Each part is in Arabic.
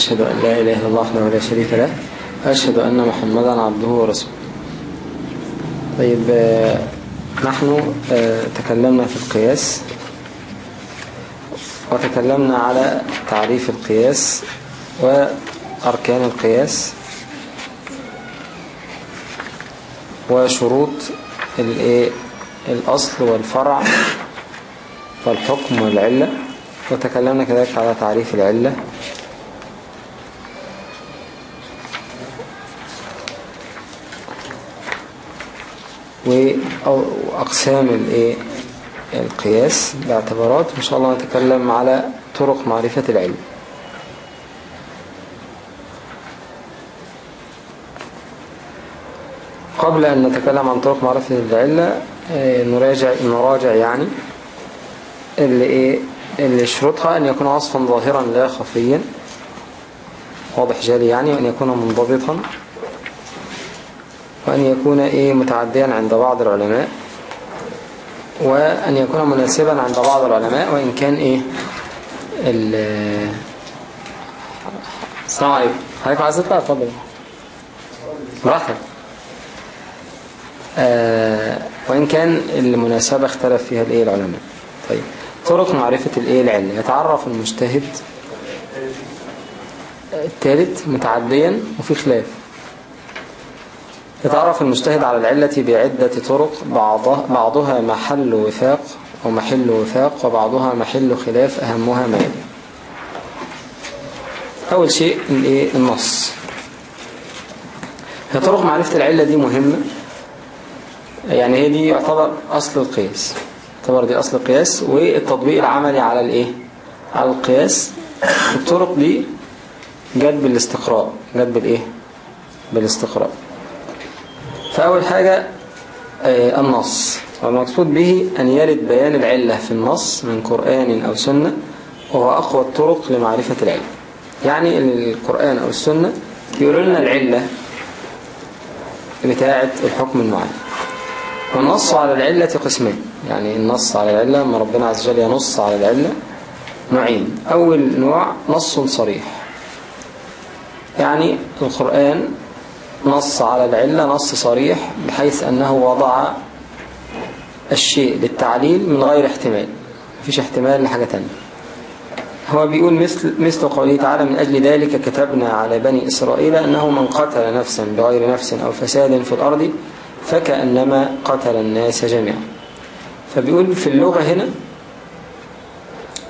أشهد أن لا إله إلا الله وحده لا شريك له أشهد أن محمدا عبده ورسوله طيب آه، نحن آه، تكلمنا في القياس وتكلمنا على تعريف القياس وأركان القياس وشروط؟ الأصل والفرع والحكم والعلة وتكلمنا كذلك على تعريف العلة وأقسام الإيه؟ القياس باعتبارات. وإن شاء الله نتكلم على طرق معرفة العلم. قبل أن نتكلم عن طرق معرفة العلة آه، نراجع نراجع يعني اللي إيه؟ اللي شروطها أن يكون وصفا ظاهرا لا خفيا. واضح جالي يعني وأن يكون منضبطا. وأن يكون إيه متعديا عند بعض العلماء وأن يكون مناسبا عند بعض العلماء وإن كان إيه ال السلام عليكم عليكم عايز تطلع؟ اتفضل. براحتك. آه وإن كان المناسبة اختلف فيها الإيه العلماء. طيب. طرق معرفة الإيه العلة. يتعرف المجتهد الثالث متعديا وفي خلاف. يتعرف المجتهد على العلة بعدة طرق بعضها, بعضها محل وفاق أو محل وفاق وبعضها محل خلاف أهمها ما يلي أول شيء؟ النص. هي طرق معرفة العلة دي مهمة. يعني هي دي يعتبر أصل القياس. يعتبر دي أصل القياس والتطبيق العملي على الإيه؟ على القياس. الطرق دي جت بالاستقراء. جت بالإيه؟ بالاستقراء. فأول حاجة آه، النص. والمقصود به أن يرد بيان العلة في النص من قرآن أو سنة وهو أقوى الطرق لمعرفة العلة يعني القرآن أو السنة يقول العلة بتاعة الحكم المعين. والنص على العلة قسمين. يعني النص على العلة ما ربنا عز وجل ينص على العلة نوعين أول نوع نص صريح. يعني القرآن نص على العلة نص صريح بحيث أنه وضع الشيء للتعليل من غير احتمال. مفيش احتمال لحاجة تانية. هو بيقول مثل, مثل قوله تعالى من أجل ذلك كتبنا على بني إسرائيل أنه من قتل نفسا بغير نفس أو فساد في الأرض فكأنما قتل الناس جميعا. فبيقول في اللغة هنا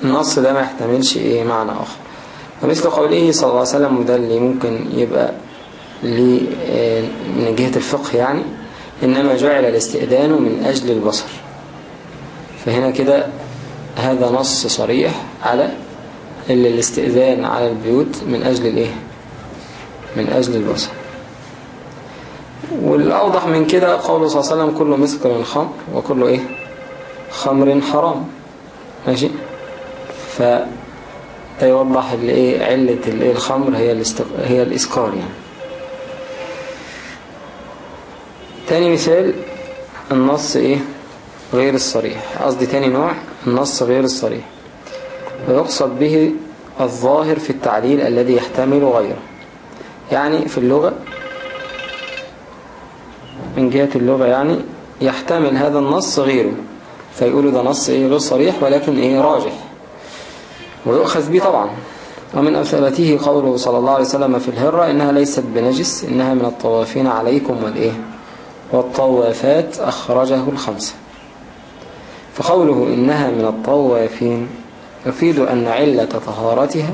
النص ده ما يحتملش إيه معنى آخر. ومثل قوله صلى الله عليه وسلم وده اللي ممكن يبقى من جهة الفقه يعني إنما جعل الاستئذان من أجل البصر. فهنا كده هذا نص صريح على اللي الاستئذان على البيوت من أجل الإيه؟ من أجل البصر. والأوضح من كده قوله صلى الله عليه وسلم كل مسكر خمر وكل إيه؟ خمر حرام. ماشي؟ ف يوضح الإيه؟ علة الإيه؟ الخمر هي. هي الإسكار يعني. تاني مثال النص إيه؟ غير الصريح. قصدي تاني نوع النص غير الصريح. ويقصد به الظاهر في التعليل الذي يحتمل غيره. يعني في اللغة من جهة اللغة يعني يحتمل هذا النص غيره. فيقولوا ده نص إيه؟ غير صريح ولكن إيه؟ راجح. ويؤخذ به طبعا. ومن أمثلته قوله صلى الله عليه وسلم في الهرة إنها ليست بنجس إنها من الطوافين عليكم والإيه؟ والطوافات أخرجه الخمسة. فقوله إنها من الطوافين يفيد أن علة طهارتها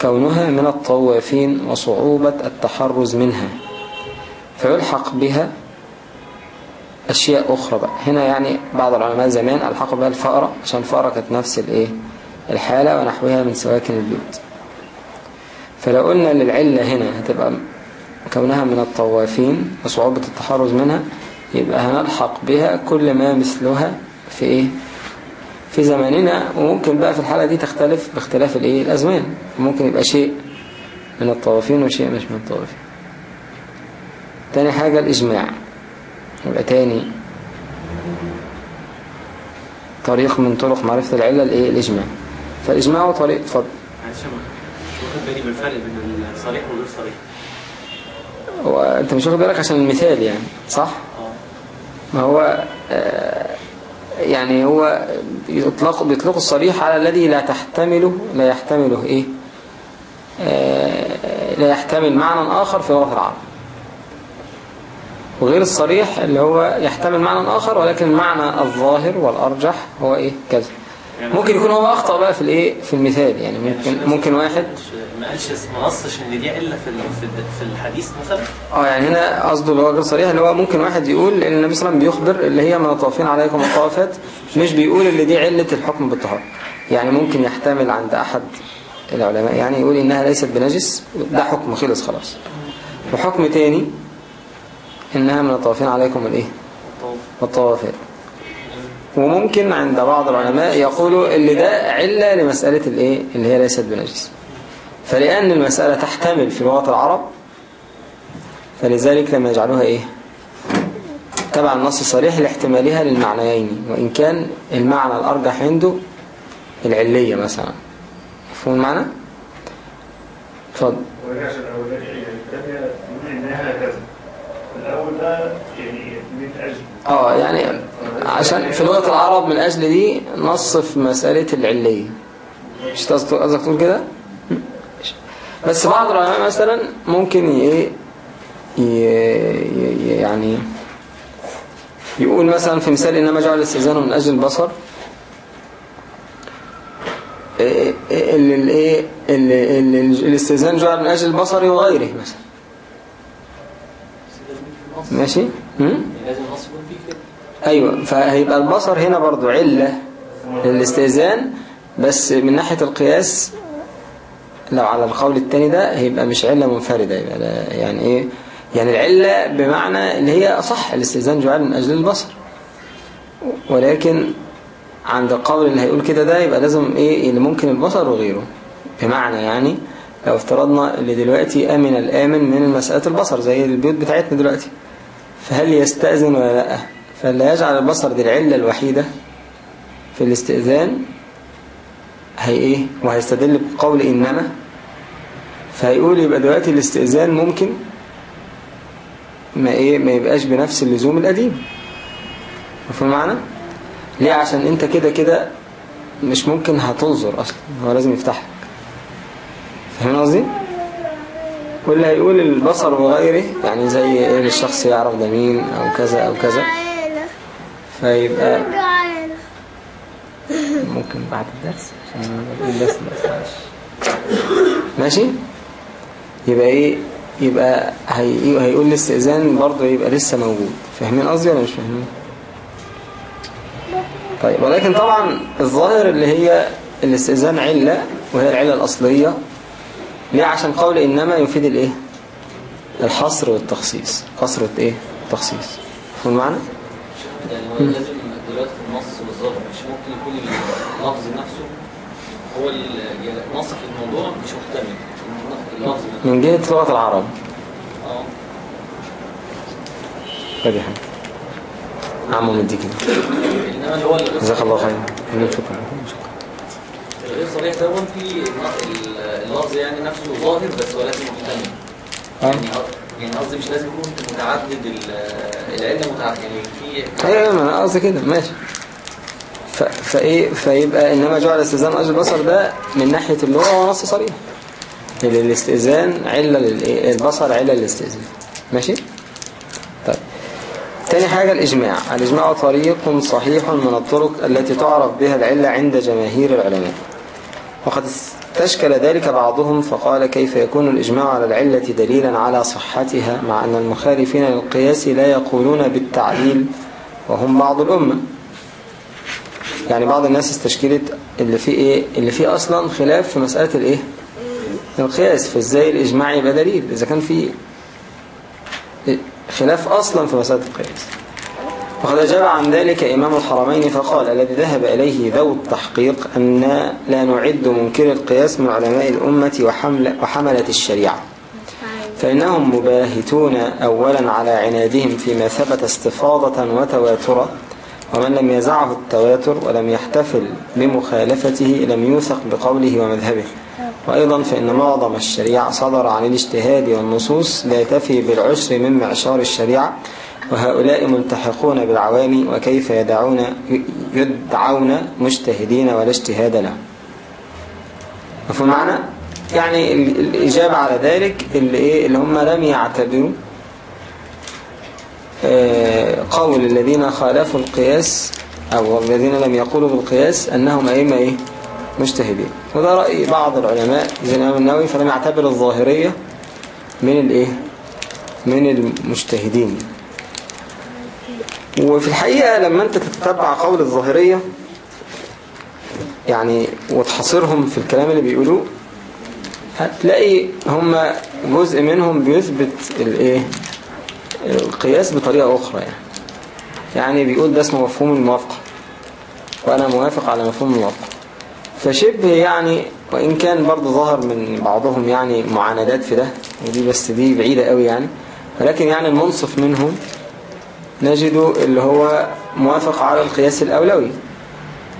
كونها من الطوافين وصعوبة التحرز منها. فيلحق بها أشياء أخرى بقى. هنا يعني بعض العلماء زمان ألحقوا بها الفأرة عشان الفأرة كانت نفس الإيه؟ الحالة ونحوها من سواكن البيوت. فلو قلنا للعلة هنا هتبقى كونها من الطوافين وصعوبة التحرز منها يبقى هنلحق بها كل ما مثلها في إيه؟ في زماننا وممكن بقى في الحالة دي تختلف باختلاف الإيه؟ الأزمان. ممكن يبقى شيء من الطوافين وشيء مش من الطوافين. تاني حاجة الإجماع. يبقى تاني طريق من طرق معرفة العلة الإيه؟ الإجماع. فالإجماع هو طريق اتفضل. واخد بالي بالفرق بين الصريح وغير صريح. وأنت مش واخد بالك عشان المثال يعني صح؟ ما هو آه، يعني هو يطلق بيطلق الصريح على الذي لا تحتمله لا يحتمله إيه؟ آه، لا يحتمل معنى آخر في لغة العرب. وغير الصريح اللي هو يحتمل معنى آخر ولكن المعنى الظاهر والأرجح هو إيه؟ كذا. ممكن يكون هو أخطأ بقى في الإيه؟ في المثال يعني ممكن ممكن واحد ما قالش ما نصش إن دي علة في في ال- في الحديث مثلا؟ آه يعني هنا قصده اللي هو غير صريح اللي هو ممكن واحد يقول إن النبي صلى الله عليه وسلم بيخبر اللي هي من الطوافين عليكم الطوافات مش بيقول اللي دي علة الحكم بالطهارة. يعني ممكن يحتمل عند أحد العلماء يعني يقول إنها ليست بنجس ده حكم خلص خلاص. وحكم تاني إنها من الطوافين عليكم الإيه؟ الطوافات. وممكن عند بعض العلماء يقولوا اللي ده علة لمسألة الإيه؟ اللي هي ليست بنجس. فلأن المسألة تحتمل في لغة العرب فلذلك لما يجعلوها إيه؟ تبع النص الصريح لاحتمالها للمعنيين. وإن كان المعنى الأرجح عنده العلية مثلا. مفهوم المعنى؟ اتفضل. كذا الأول ده يعني آه يعني عشان في لغة العرب من أجل دي نص في مسألة العلية مش قصدك تقول كده بس بعض العلماء مثلا ممكن ي- ي- يعني يقول مثلا في مثال إنما جعل الاستئذان من أجل البصر إيه- إيه- ال- ال- إيه ال- ال- ال- الاستئذان جعل من أجل البصر وغيره مثلا ماشي؟ هم؟ لازم النص أيوه فهيبقى البصر هنا برضو علة للاستئذان بس من ناحية القياس لو على القول التاني ده هيبقى مش علة منفردة يبقى يعني إيه؟ يعني العلة بمعنى اللي هي صح الاستئذان جعل من أجل البصر. ولكن عند القول اللي هيقول كده ده يبقى لازم إيه؟ اللي ممكن البصر وغيره. بمعنى يعني لو افترضنا اللي دلوقتي آمن الآمن من مسألة البصر زي البيوت بتاعتنا دلوقتي فهل يستأذن ولا لأ؟ فلا يجعل البصر دي العلة الوحيدة في الاستئذان هي إيه؟ وهيستدل بقول إنما. فهيقول يبقى دلوقتي الاستئذان ممكن ما إيه؟ ما يبقاش بنفس اللزوم القديم. مفهوم معنى ليه؟ عشان أنت كده كده مش ممكن هتنظر أصلا هو لازم يفتحك. فاهم قصدي؟ واللي هيقول البصر وغيره يعني زي إيه؟ الشخص يعرف ده مين أو كذا أو كذا. فيبقى ممكن بعد الدرس عشان الدرس معلش. ماشي؟ يبقى إيه؟ يبقى هي... هيقول الاستئذان برضه يبقى لسه موجود. فاهمين قصدي ولا مش فاهمين؟ طيب ولكن طبعا الظاهر اللي هي الاستئذان علة وهي العلة الأصلية ليه؟ عشان قول إنما يفيد الإيه؟ الحصر والتخصيص. قصر إيه؟ تخصيص فهم المعنى يعني هو لازم دلوقتي في النص بالظبط. مش ممكن يكون اللفظ نفسه هو ال- يعني النص في الموضوع مش محتمل. اللفظ من جهة لغة العرب. آه. طيب يا حاج عمو مديك إنما اللي هو جزاك الله خير. شكرا. الغير صريح ده في اللفظ يعني نفسه ظاهر بس ولكن محتمل. آه. يعني يعني قصدي مش لازم يكون متعدد ال- العلة يعني في أيوه ما أنا قصدي كده ماشي. ف... فإيه فيبقى إنما جعل الاستئذان أجل البصر ده من ناحية اللغة هو نص صريح. الاستئذان علة للإيه؟ البصر علة للاستئذان. ماشي؟ طيب. تاني حاجة الإجماع. الإجماع طريق صحيح من الطرق التي تعرف بها العلة عند جماهير العلماء. وقد استشكل ذلك بعضهم فقال كيف يكون الإجماع على العلة دليلا على صحتها مع أن المخالفين للقياس لا يقولون بالتعليل وهم بعض الأمة؟ يعني بعض الناس استشكلت اللي فيه إيه؟ اللي فيه أصلا خلاف في مسألة الإيه؟ القياس فإزاي الإجماع يبقى دليل؟ إذا كان في خلاف أصلا في مسألة القياس. وقد أجاب عن ذلك إمام الحرمين فقال الذي ذهب إليه ذو التحقيق أن لا نعد منكر القياس من علماء الأمة وحمل وحملة الشريعة. فإنهم مباهتون أولا على عنادهم فيما ثبت استفاضة وتواترا ومن لم يزعه التواتر ولم يحتفل بمخالفته لم يوثق بقوله ومذهبه. وأيضا فإن معظم الشريعة صدر عن الاجتهاد والنصوص لا تفي بالعشر من معشار الشريعة وهؤلاء ملتحقون بالعوام وكيف يدعون يدعون مجتهدين ولا اجتهاد لهم مفهوم معنى؟ يعني ال- الإجابة على ذلك اللي, إيه اللي هم لم يعتبروا آه، قول الذين خالفوا القياس أو الذين لم يقولوا بالقياس أنهم أئمة إيه؟ مجتهدين وده رأي بعض العلماء زي الإمام النووي فلم يعتبر الظاهرية من الإيه؟ من المجتهدين وفي الحقيقة لما أنت تتبع قول الظاهرية يعني وتحصرهم في الكلام اللي بيقولوه هتلاقي هم جزء منهم بيثبت الايه؟ القياس بطريقة أخرى يعني. يعني بيقول ده اسمه مفهوم الموافقة وأنا موافق على مفهوم الموافقة. فشبه يعني وإن كان برضو ظهر من بعضهم يعني معاندات في ده ودي بس دي بعيدة قوي يعني ولكن يعني المنصف منهم نجد اللي هو موافق على القياس الأولوي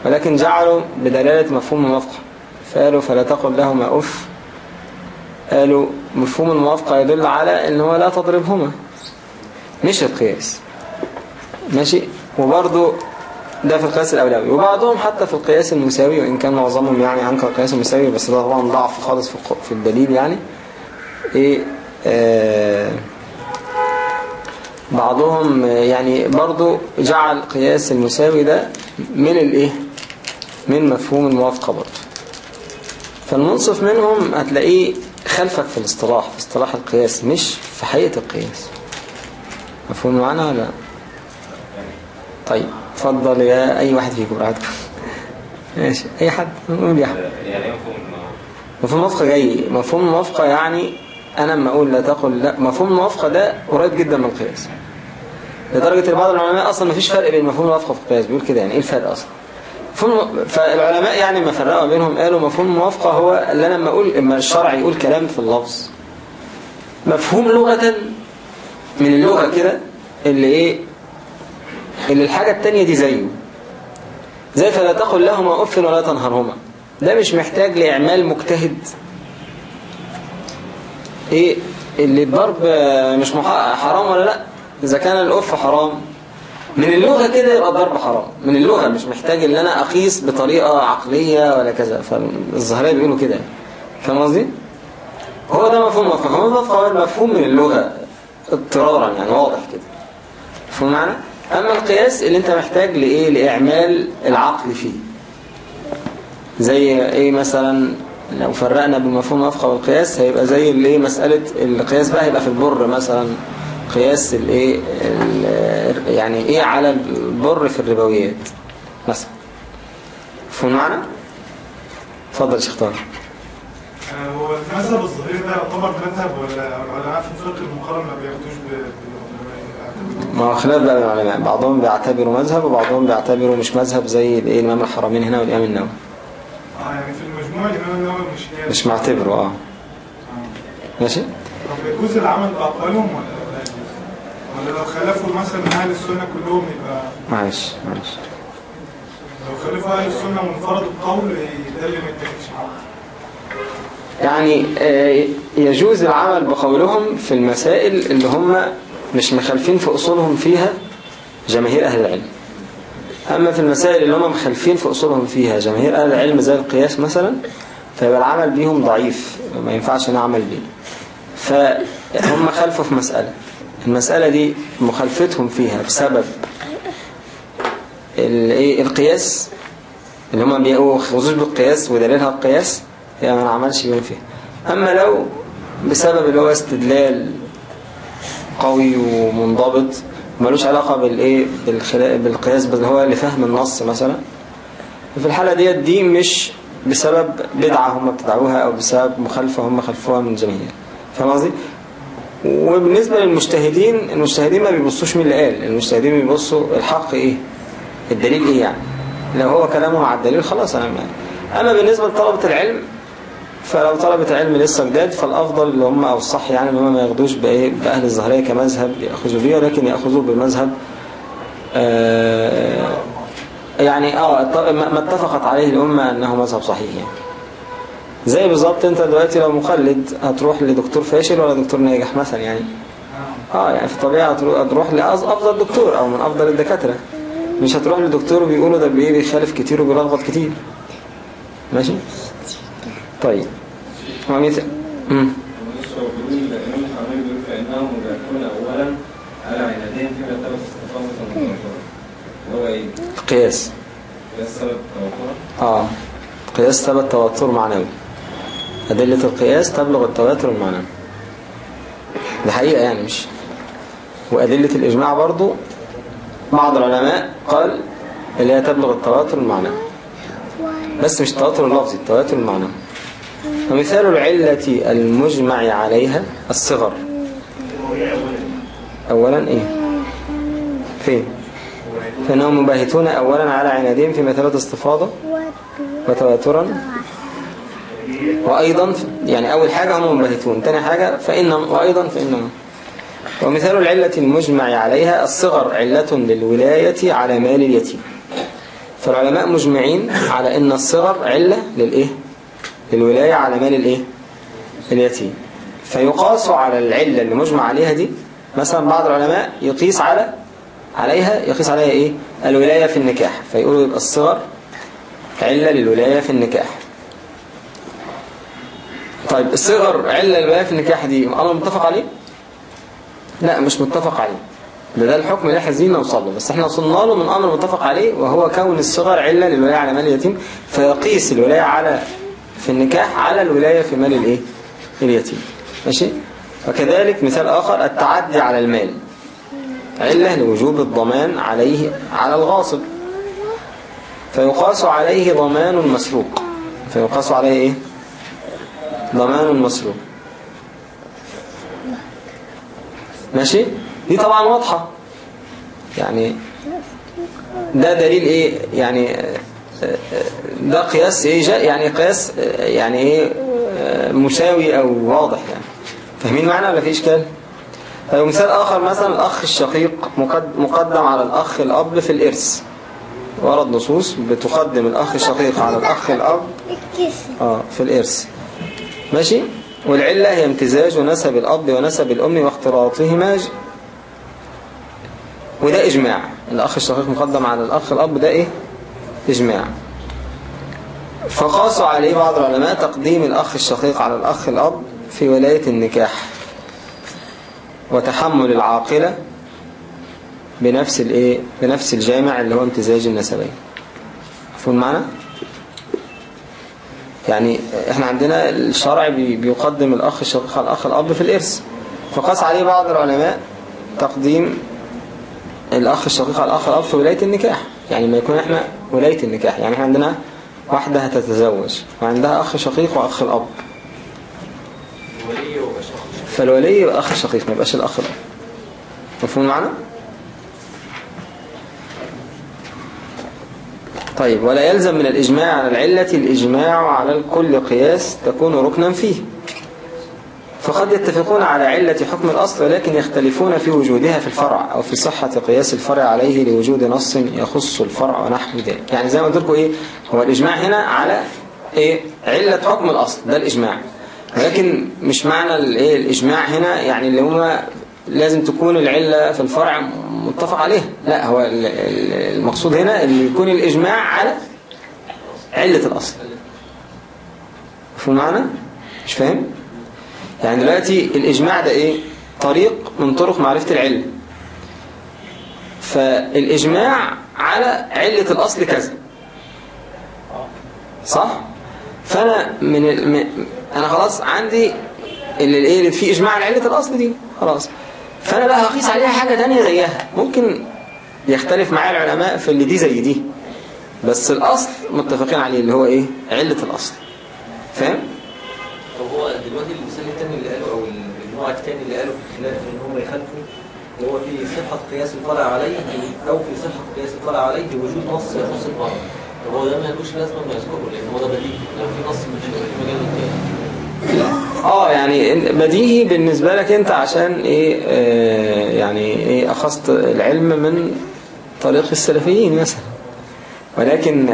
ولكن جعلوا بدلالة مفهوم الموافقة. فقالوا فلا تقل لهما أف. قالوا مفهوم الموافقة يدل على إن هو لا تضربهما. مش القياس. ماشي؟ وبرضو ده في القياس الأولوي. وبعضهم حتى في القياس المساوي وإن كان معظمهم يعني أنكر القياس المساوي بس ده طبعا ضعف خالص في الدليل يعني. إيه آه بعضهم يعني برضو جعل قياس المساوي ده من الإيه؟ من مفهوم الموافقة برضو. فالمنصف منهم هتلاقيه خلفك في الاصطلاح في اصطلاح القياس مش في حقيقة القياس. مفهوم معنا ولا طيب اتفضل يا أي واحد فيكم براحتكم. ماشي أي حد؟ قول يا احمد يعني؟ مفهوم الموافقة جاي. مفهوم الموافقة يعني أنا لما أقول لا تقل لا. مفهوم الموافقة ده قريب جدا من القياس. لدرجة إن بعض العلماء أصلا مفيش فرق بين مفهوم الموافقة في القياس. بيقول كده يعني إيه الفرق أصلا؟ مفهوم فالعلماء يعني ما فرقوا بينهم. قالوا مفهوم الموافقة هو اللي أنا لما أقول إما الشرع يقول كلام في اللفظ. مفهوم لغة من اللغة كده اللي إيه؟ اللي الحاجة التانية دي زيه. زي فلا تقل لهما أف ولا تنهرهما. ده مش محتاج لإعمال مجتهد. إيه اللي الضرب مش حرام ولا لأ؟ إذا كان الأف حرام. من اللغة كده يبقى الضرب حرام. من اللغة مش محتاج إن أنا أقيس بطريقة عقلية ولا كذا. فالظاهرية بيقولوا كده. فاهم قصدي؟ هو ده مفهوم مفهوم مفهوم هو المفهوم من اللغة. اضطرارا يعني واضح كده. مفهوم معنى أما القياس اللي أنت محتاج لإيه؟ لإعمال العقل فيه. زي إيه مثلا؟ لو فرقنا بمفهوم الموافقة والقياس هيبقى زي الايه مسألة القياس بقى هيبقى في البر مثلا. قياس الايه ال- يعني إيه على البر في الربويات مثلا. مفهوم معنى اتفضل شيخ طارق. آه، هو المذهب الظهير ده يعتبر مذهب ولا العلماء في الفقه المقارن ما بياخدوش ما هو خلاف بقى العلماء بعضهم بيعتبروا مذهب وبعضهم بيعتبروا مش مذهب زي الايه الإمام الحرمين هنا والإمام النووي. يعني في المجموع الامام النووي مش مش معتبره آه. ماشي؟ طب يجوز العمل باقوالهم ولا؟ ولا لو خالفوا مثلا أهل السنة كلهم يبقى معلش معلش. لو خالفوا أهل السنة منفرد القول ده اللي ما معاه يعني آه، يجوز العمل بقولهم في المسائل اللي هم مش مخالفين في أصولهم فيها جماهير أهل العلم. أما في المسائل اللي هم مخالفين في أصولهم فيها جماهير أهل العلم زي القياس مثلا فيبقى العمل بيهم ضعيف ما ينفعش نعمل بيه. فهم خالفوا في مسألة. المسألة دي مخالفتهم فيها بسبب إيه القياس اللي هم بيقوا خصوص بالقياس ودليلها القياس هي ما نعملش بيهم فيها. أما لو بسبب اللي هو استدلال قوي ومنضبط ملوش علاقة بالخلا- بالقياس بل هو لفهم النص مثلا. في الحالة ديت دي مش بسبب بدعة هم ابتدعوها أو بسبب مخالفة هم خلفوها من جماهير فاهم قصدي؟ وبالنسبة للمجتهدين المجتهدين ما بيبصوش مين اللي قال المجتهدين بيبصوا الحق إيه؟ الدليل إيه يعني؟ لو هو كلامه مع الدليل خلاص أنا ما اما بالنسبة لطلبة العلم فلو طلبة العلم لسه جداد فالأفضل اللي هم أو الصح يعني إن هم ما ياخدوش بإيه؟ بأهل الظاهرية كمذهب يأخذوا بيه ولكن ياخذوا بمذهب آه يعني آه ما اتفقت عليه الأمة إنه مذهب صحيح يعني. زي بالظبط أنت دلوقتي لو مقلد هتروح لدكتور فاشل ولا دكتور ناجح مثلا يعني؟ آه يعني في الطبيعة هترو- هتروح لأفضل دكتور أو من أفضل الدكاترة. مش هتروح لدكتور بيقولوا ده بيخالف كتير وبيلخبط كتير. ماشي؟ طيب. ومثل امم هو إيه؟ قياس. آه. قياس ثبت تواتر معنوي. أدلة القياس تبلغ التواتر المعنوي. ده حقيقة يعني مش؟ وأدلة الإجماع برضو بعض العلماء قال اللي هي تبلغ التواتر المعنوي. بس مش التواتر اللفظي التواتر المعنوي. ومثال العلة المجمع عليها الصغر. أولا إيه؟ فين؟ فإنهم مباهتون أولا على عنادهم في مثابة استفاضة وتواترا. وأيضا يعني أول حاجة هم مباهتون تاني حاجة فإنهم وأيضا فإنهم. ومثال العلة المجمع عليها الصغر علة للولاية على مال اليتيم. فالعلماء مجمعين على أن الصغر علة للإيه؟ للولاية على مال الإيه؟ اليتيم. فيقاس على العلة اللي مجمع عليها دي مثلا بعض العلماء يقيس على عليها يقيس عليها إيه؟ الولاية في النكاح. فيقولوا يبقى الصغر علة للولاية في النكاح. طيب الصغر علة للولاية في النكاح دي أمر متفق عليه؟ لا مش متفق عليه. ده ده الحكم اللي إحنا عايزين نوصل له. بس إحنا وصلنا له من أمر متفق عليه وهو كون الصغر علة للولاية على مال اليتيم فيقيس الولاية على في النكاح على الولاية في مال الإيه؟ اليتيم. ماشي؟ وكذلك مثال آخر التعدي على المال. علة لوجوب الضمان عليه على الغاصب. فيقاس عليه ضمان مسروق. فيقاس عليه إيه؟ ضمان مسروق. ماشي؟ دي طبعا واضحة. يعني ده دليل إيه؟ يعني ده قياس إيه؟ يعني قياس يعني إيه؟ مساوي أو واضح يعني. فاهمين معنا ولا في اشكال طيب مثال آخر مثلا الأخ الشقيق مقد- مقدم على الأخ الأب في الإرث. ورد نصوص بتقدم الأخ الشقيق على الأخ الأب آه في الإرث. ماشي؟ والعلة هي امتزاج نسب الأب ونسب الأم واختلاطهما وده إجماع. الأخ الشقيق مقدم على الأخ الأب ده إيه؟ إجماع. فقاسوا عليه بعض العلماء تقديم الأخ الشقيق على الأخ الأب في ولاية النكاح وتحمل العاقلة بنفس الإيه؟ بنفس الجامع اللي هو امتزاج النسبين. مفهوم معنا؟ يعني إحنا عندنا الشرع بي- بيقدم الأخ الشقيق على الأخ الأب في الإرث. فقاس عليه بعض العلماء تقديم الأخ الشقيق على الأخ الأب في ولاية النكاح. يعني ما يكون إحنا ولاية النكاح. يعني إحنا عندنا واحدة هتتزوج وعندها أخ شقيق وأخ الأب. فالولي يبقى الأخ الشقيق ما يبقاش الأخ الأب. مفهوم معنا؟ طيب ولا يلزم من الإجماع على العلة الإجماع على الكل قياس تكون ركنا فيه. فقد يتفقون على علة حكم الأصل ولكن يختلفون في وجودها في الفرع أو في صحة قياس الفرع عليه لوجود نص يخص الفرع ونحو ذلك يعني زي ما قلت لكم إيه هو الإجماع هنا على إيه علة حكم الأصل ده الإجماع ولكن مش معنى الإيه الإجماع هنا يعني اللي هو لازم تكون العلة في الفرع متفق عليها لا هو ال- ال- المقصود هنا اللي يكون الإجماع على علة الأصل مفهوم معنا؟ مش فاهم؟ يعني دلوقتي الإجماع ده إيه؟ طريق من طرق معرفة العلة فالإجماع على علة الأصل كذا صح؟ فأنا من ال... أنا خلاص عندي اللي الايه اللي فيه إجماع على علة الأصل دي خلاص فأنا بقى هقيس عليها حاجة تانية زيها ممكن يختلف معايا العلماء في اللي دي زي دي بس الأصل متفقين عليه اللي هو إيه؟ علة الأصل فاهم؟ الثاني اللي قاله في الخلاف إن هم يخالفوا هو في صحة قياس الفرع عليه أو في صحة قياس الفرع عليه وجود نص يخص الفرع طب هو ده ما يلوش لازمه إنه يذكره لأن هو ده بديهي. لو في نص مش في مجال للقياس آه يعني بديهي بالنسبة لك أنت عشان إيه آه يعني إيه أخذت العلم من طريق السلفيين مثلا. ولكن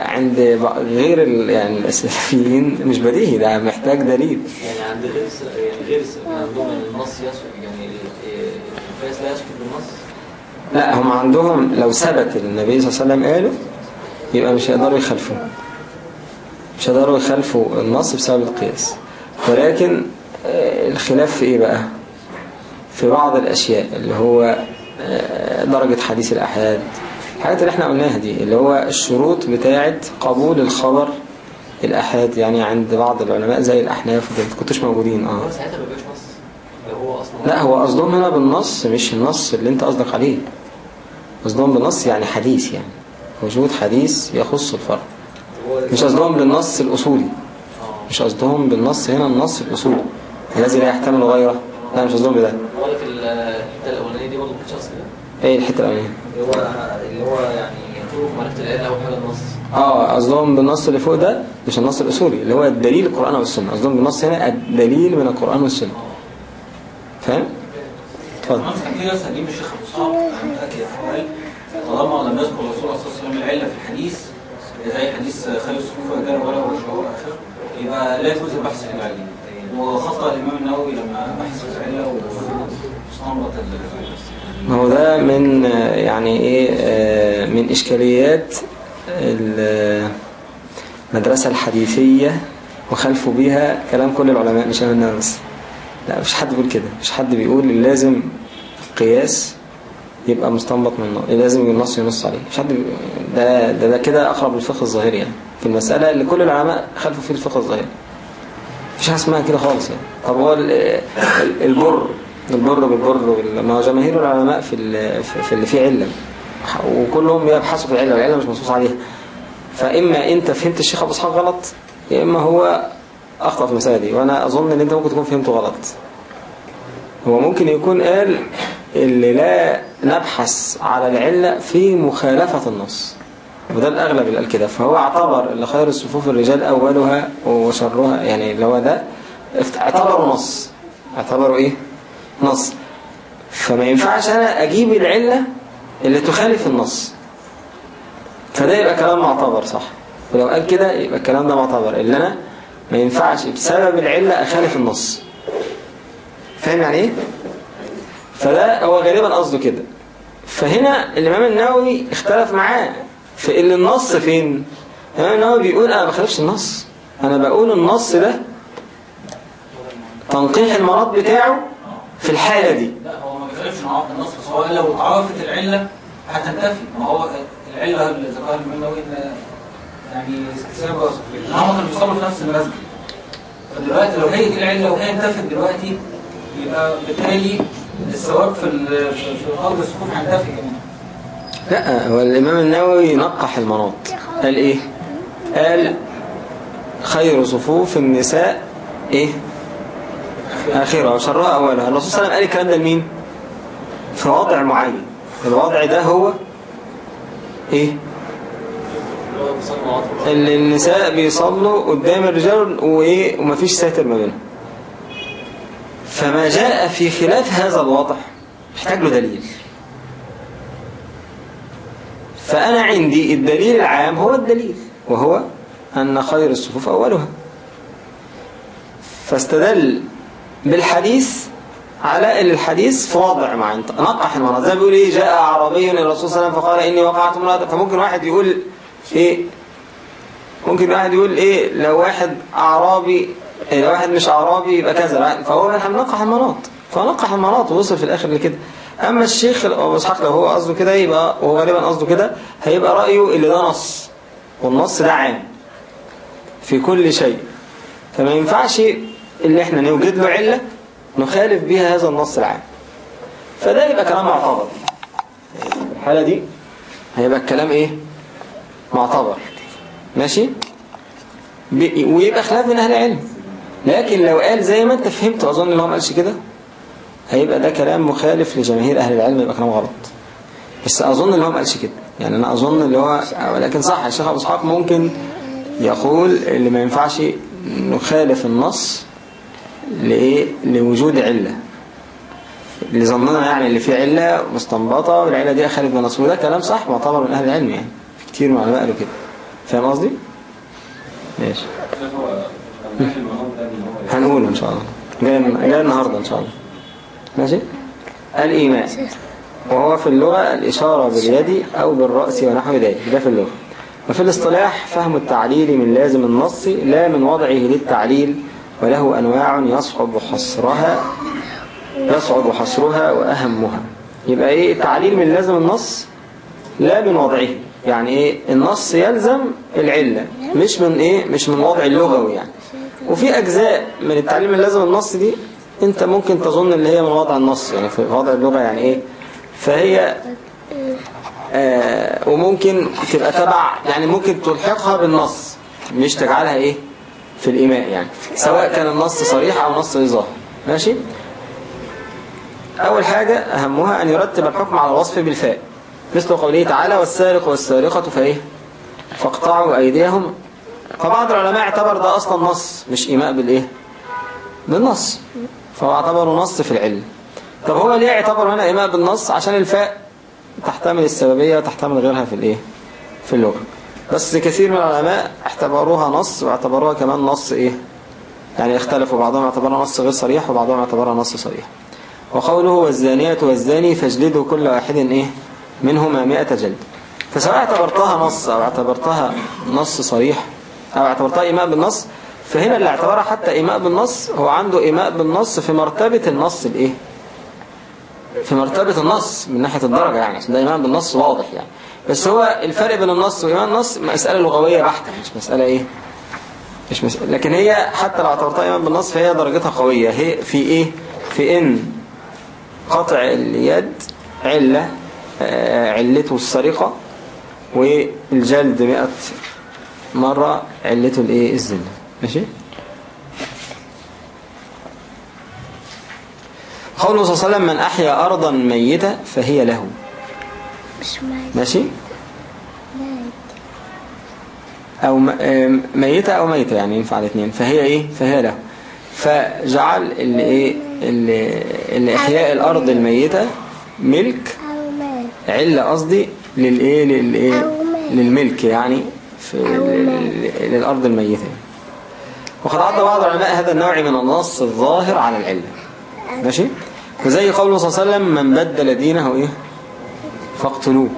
عند غير يعني السلفيين مش بديهي ده محتاج دليل. يعني عند غير يعني غير عندهم النص يسكت يعني القياس لا يسكت بالنص؟ لا هم عندهم لو ثبت النبي صلى الله عليه وسلم قاله يبقى مش هيقدروا يخالفوه. مش هيقدروا يخالفوا النص بسبب القياس. ولكن آه، الخلاف في إيه بقى؟ في بعض الأشياء اللي هو آه، درجة حديث الأحاد الحاجات اللي إحنا قلناها دي اللي هو الشروط بتاعة قبول الخبر الأحاد يعني عند بعض العلماء زي الأحناف وده كنتوش موجودين آه. لا هو قصدهم هنا بالنص مش النص اللي انت قصدك عليه. قصدهم بالنص يعني حديث يعني وجود حديث يخص الفرع هو مش قصدهم بالنص الأصولي. مش قصدهم بالنص هنا النص الأصولي. الذي لا يحتمل غيره. لا مش قصدهم بده. هو في الحتة الأولانية دي برضه كانت كده إيه الحتة الأولانية؟ هو هو يعني معرفه العلة أو حاجة النص آه قصدهم بالنص اللي فوق ده مش النص الأصولي اللي هو الدليل القرآن والسنة. قصدهم بالنص هنا الدليل من القرآن والسنة. فاهم؟ اتفضل. طالما لم يذكر الرسول صلى الله عليه وسلم العلة في الحديث زي حديث خير الصفوف وكان ولا هو الشعور آخر يبقى لا يجوز البحث في العلة. وخطأ الإمام النووي لما بحث في العلة واستنبط ال- ما هو ده من يعني إيه من إشكاليات المدرسة الحديثية وخلفوا بيها كلام كل العلماء مش أنا بس. لا مش حد بيقول كده. مش حد بيقول لازم قياس يبقى مستنبط من النص لازم النص ينص عليه. مش حد ده ده, ده كده أقرب للفقه الظاهري يعني. في المسألة اللي كل العلماء خلفوا فيه الفقه الظاهري مفيش حاجة اسمها كده خالص يعني. طب هو ال- ال- البر البر بالبر ما جماهير العلماء في في اللي فيه علة وكلهم يبحثوا في العلة والعلة مش منصوص عليها. فإما أنت فهمت الشيخ أبو إسحاق غلط يا إما هو أخطأ في المسألة دي وأنا أظن إن أنت ممكن تكون فهمته غلط. هو ممكن يكون قال اللي لا نبحث على العلة في مخالفة النص. وده الأغلب اللي قال كده. فهو اعتبر اللي خير الصفوف الرجال أولها وشرها يعني اللي هو ده اعتبره نص. اعتبره إيه؟ نص. فما ينفعش أنا أجيب العلة اللي تخالف النص. فده يبقى كلام معتبر صح؟ ولو قال كده يبقى الكلام ده معتبر. اللي أنا ما ينفعش بسبب العلة أخالف النص. فاهم يعني إيه؟ فده هو غالبا قصده كده. فهنا الإمام النووي اختلف معاه في اللي النص فين؟ الإمام النووي بيقول أنا ما بخالفش النص. أنا بقول النص ده تنقيح المرض بتاعه في الحالة دي. لا هو ما بيخالفش مع النص بس هو قال لو اتعرفت العلة هتنتفي. ما هو العلة اللي ذكرها إن يعني وصفية. هم كانوا بيصلوا في نفس المسجد. فدلوقتي لو هي دي العلة وهي انتفت دلوقتي يبقى بالتالي الثواب في في قدر الصفوف هينتفي كمان. لا هو الإمام النووي نقح المناط قال إيه؟ قال خير صفوف النساء إيه؟ آخرها وشرها أولها الرسول صلى الله عليه وسلم قال الكلام ده لمين في وضع معين. الوضع ده هو إيه؟ اللي النساء بيصلوا قدام الرجال وإيه؟ ومفيش ساتر ما بينهم. فما جاء في خلاف هذا الوضع محتاج له دليل. فأنا عندي الدليل العام هو الدليل وهو أن خير الصفوف أولها. فاستدل بالحديث على الحديث في وضع معين نقح المرض زي ما بيقول إيه جاء إلى الرسول صلى الله عليه وسلم فقال إني وقعت امرأة. فممكن واحد يقول إيه ممكن واحد يقول إيه لو واحد اعرابي إيه لو واحد مش اعرابي يبقى كذا. فهو هنقح المناط. فنقح المناط ووصل في الآخر لكده. أما الشيخ أبو إسحاق لو هو قصده كده يبقى وهو غالبا قصده كده هيبقى رأيه اللي ده نص. والنص ده عام. في كل شيء. فما ينفعش اللي إحنا نوجد له علة نخالف بها هذا النص العام. فده يبقى كلام معتبر. الحالة دي هيبقى الكلام إيه؟ معتبر. ماشي؟ ويبقى خلاف من أهل العلم. لكن لو قال زي ما أنت فهمت واظن إن هو ما قالش كده هيبقى ده كلام مخالف لجماهير أهل العلم يبقى كلام غلط. بس أظن إن هو ما قالش كده. يعني أنا أظن اللي هو ولكن صح الشيخ أبو إسحاق ممكن يقول اللي ما ينفعش نخالف النص لإيه؟ لوجود علة. اللي ظننا يعني اللي فيه علة مستنبطة والعلة دي أخلت بنص وده كلام صح معتبر من أهل العلم يعني. في كتير العلماء قالوا كده. فاهم قصدي؟ ماشي. ده هنقوله إن شاء الله. جاي جاي النهارده إن شاء الله. ماشي؟ الإيمان. وهو في اللغة الإشارة باليد أو بالرأس ونحو ذلك. ده في اللغة. وفي الاصطلاح فهم التعليل من لازم النص لا من وضعه للتعليل. وله أنواع يصعب حصرها يصعب حصرها وأهمها. يبقى إيه؟ التعليل من لازم النص لا من وضعه. يعني إيه؟ النص يلزم العلة مش من إيه؟ مش من وضع اللغوي يعني. وفي أجزاء من التعليل من لازم النص دي أنت ممكن تظن اللي هي من وضع النص يعني في وضع اللغة يعني إيه؟ فهي آه وممكن تبقى تبع يعني ممكن تلحقها بالنص مش تجعلها إيه؟ في الإيماء يعني سواء كان النص صريح أو نص ظاهر. ماشي؟ أول حاجة أهمها أن يرتب الحكم على الوصف بالفاء. مثل قوله تعالى والسارق والسارقة فإيه؟ فاقطعوا أيديهم. فبعض العلماء اعتبر ده أصلا نص مش إيماء بالإيه؟ بالنص. فهو اعتبره نص في العلم. طب هو ليه اعتبر هنا إيماء بالنص؟ عشان الفاء تحتمل السببية وتحتمل غيرها في الإيه؟ في اللغة. بس كثير من العلماء اعتبروها نص واعتبروها كمان نص إيه؟ يعني اختلفوا بعضهم اعتبرها نص غير صريح وبعضهم اعتبرها نص صريح. وقوله والزانية والزاني فاجلدوا كل واحد إيه؟ منهما مئة جلد. فسواء اعتبرتها نص أو اعتبرتها نص صريح أو اعتبرتها إيماء بالنص فهنا اللي اعتبرها حتى إيماء بالنص هو عنده إيماء بالنص في مرتبة النص الإيه؟ في مرتبة النص من ناحية الدرجة يعني ده إيمان بالنص واضح يعني. بس هو الفرق بين النص وإيمان النص مسألة لغوية بحتة مش مسألة إيه؟ مش مسألة لكن هي حتى لو اعتبرتها إيمان بالنص فهي درجتها قوية. هي في إيه؟ في إن قطع اليد علة آه، علته السرقة والجلد مئة مرة علته الإيه؟ الزنا ماشي؟ قوله صلى الله عليه وسلم من أحيا أرضا ميتة فهي له. ماشي؟ أو ميتة أو ميتة يعني ينفع الاثنين. فهي إيه؟ فهي له فجعل اللي إيه؟ اللي, إحياء الأرض الميتة ملك علة قصدي للإيه للإيه. للملك يعني في للأرض الميتة. وقد عد بعض العلماء هذا النوع من النص الظاهر على العلة. ماشي؟ وزي قوله صلى الله عليه وسلم من بدل دينه إيه؟ فاقتلوه.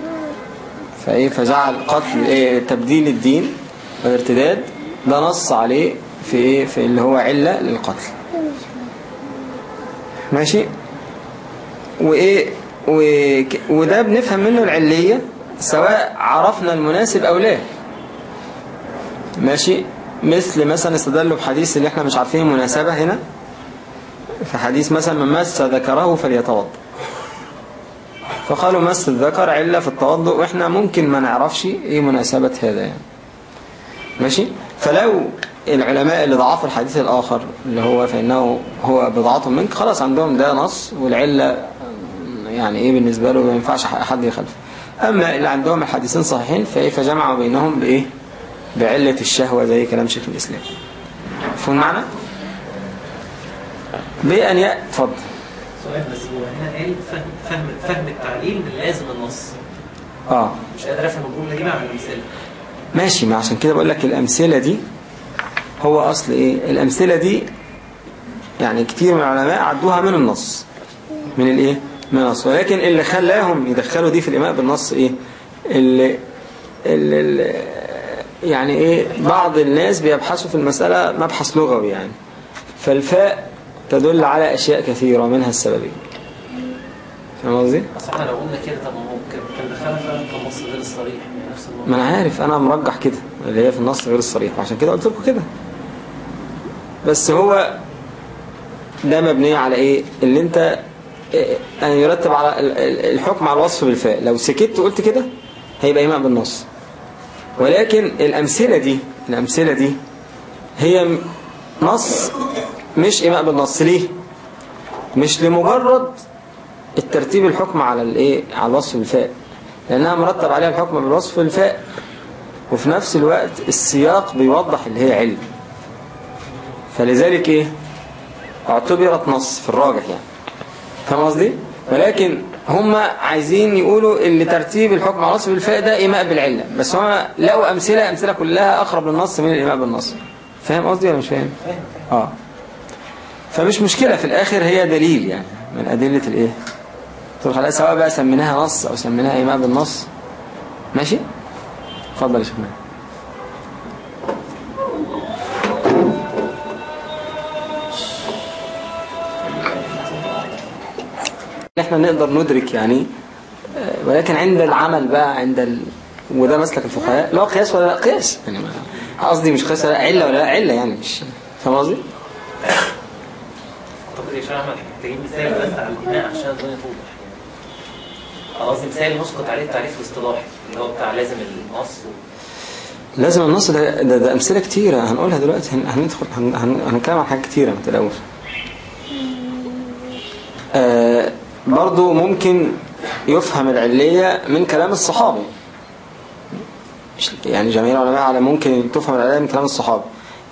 فإيه فجعل قتل إيه تبديل الدين والارتداد. ده نص عليه في إيه في اللي هو علة للقتل. ماشي؟ وإيه وك- وده بنفهم منه العلية سواء عرفنا المناسب أو لا. ماشي؟ مثل مثلا استدلوا بحديث اللي إحنا مش عارفين المناسبة هنا. في حديث مثلا من مس ذكره فليتوضأ. فقالوا مس الذكر علة في التوضؤ وإحنا ممكن ما نعرفش إيه مناسبة هذا يعني. ماشي؟ فلو العلماء اللي ضعفوا الحديث الآخر اللي هو فإنه هو بضعة منك خلاص عندهم ده نص والعلة يعني إيه بالنسبة له ما ينفعش حد يخالفه أما اللي عندهم الحديثين صحيحين فإيه فجمعوا بينهم بإيه؟ بعلة الشهوة زي كلام شيخ الإسلام. فهم معنا؟ بأن يأتي اتفضل سؤال بس هو هنا قال فهم فهم فهم التعليل من لازم النص. آه. مش قادر أفهم الجملة دي مع الأمثلة. ماشي ما عشان كده بقول لك الأمثلة دي هو أصل إيه؟ الأمثلة دي يعني كتير من العلماء عدوها من النص. من الإيه؟ من النص. ولكن اللي خلاهم يدخلوا دي في الإماء بالنص إيه؟ اللي, اللي, يعني إيه؟ بعض الناس بيبحثوا في المسألة مبحث لغوي يعني. فالفاء تدل على أشياء كثيرة منها السببية فاهم قصدي؟ اصل إحنا لو قلنا كده طب ما هو كان دخلنا فعلا كنص غير الصريح من نفس ما أنا عارف أنا مرجح كده اللي هي في النص غير الصريح عشان كده قلت لكم كده. بس هو ده مبني على إيه؟ اللي أنت إيه، ان يرتب على ال- ال- الحكم على الوصف بالفاء لو سكت وقلت كده هيبقى إيمان بالنص. ولكن الأمثلة دي الأمثلة دي هي نص مش ايمان بالنص. ليه؟ مش لمجرد الترتيب الحكم على الإيه؟ على الوصف بالفاء لأنها مرتب عليها الحكم بالوصف بالفاء وفي نفس الوقت السياق بيوضح اللي هي علم. فلذلك إيه؟ اعتبرت نص في الراجح يعني. فاهم قصدي؟ ولكن هم عايزين يقولوا اللي ترتيب الحكم على نص بالفاء ده إيماء بالعلة. بس هم لقوا أمثلة أمثلة كلها أقرب للنص من الإيماء بالنص. فاهم قصدي ولا مش فاهم؟ آه. فمش مشكلة في الآخر هي دليل يعني من أدلة الإيه؟ تقول خلاص سواء بقى سميناها نص أو سميناها إيماء بالنص ماشي؟ اتفضل يا شيخ ماهر. إحنا نقدر ندرك يعني آه، ولكن عند العمل بقى عند ال... وده مسلك الفقهاء لا قياس ولا لا قياس يعني قصدي مش قياس لا علة ولا لا علة يعني مش فاهم قصدي؟ يا شيخ احمد محتاجين مثال بس على البناء عشان الدنيا توضح. يعني قصدي مثال نسقط عليه التعريف الاصطلاحي اللي هو بتاع لازم النص. لازم النص ده, ده, ده أمثلة كتيرة هنقولها دلوقتي هن- هندخل هن- هن- هنتكلم عن حاجات كتيرة ما تقلقوش آه برضو ممكن يفهم العلية من كلام الصحابي يعني جميع العلماء على ممكن تفهم العلية من كلام الصحابي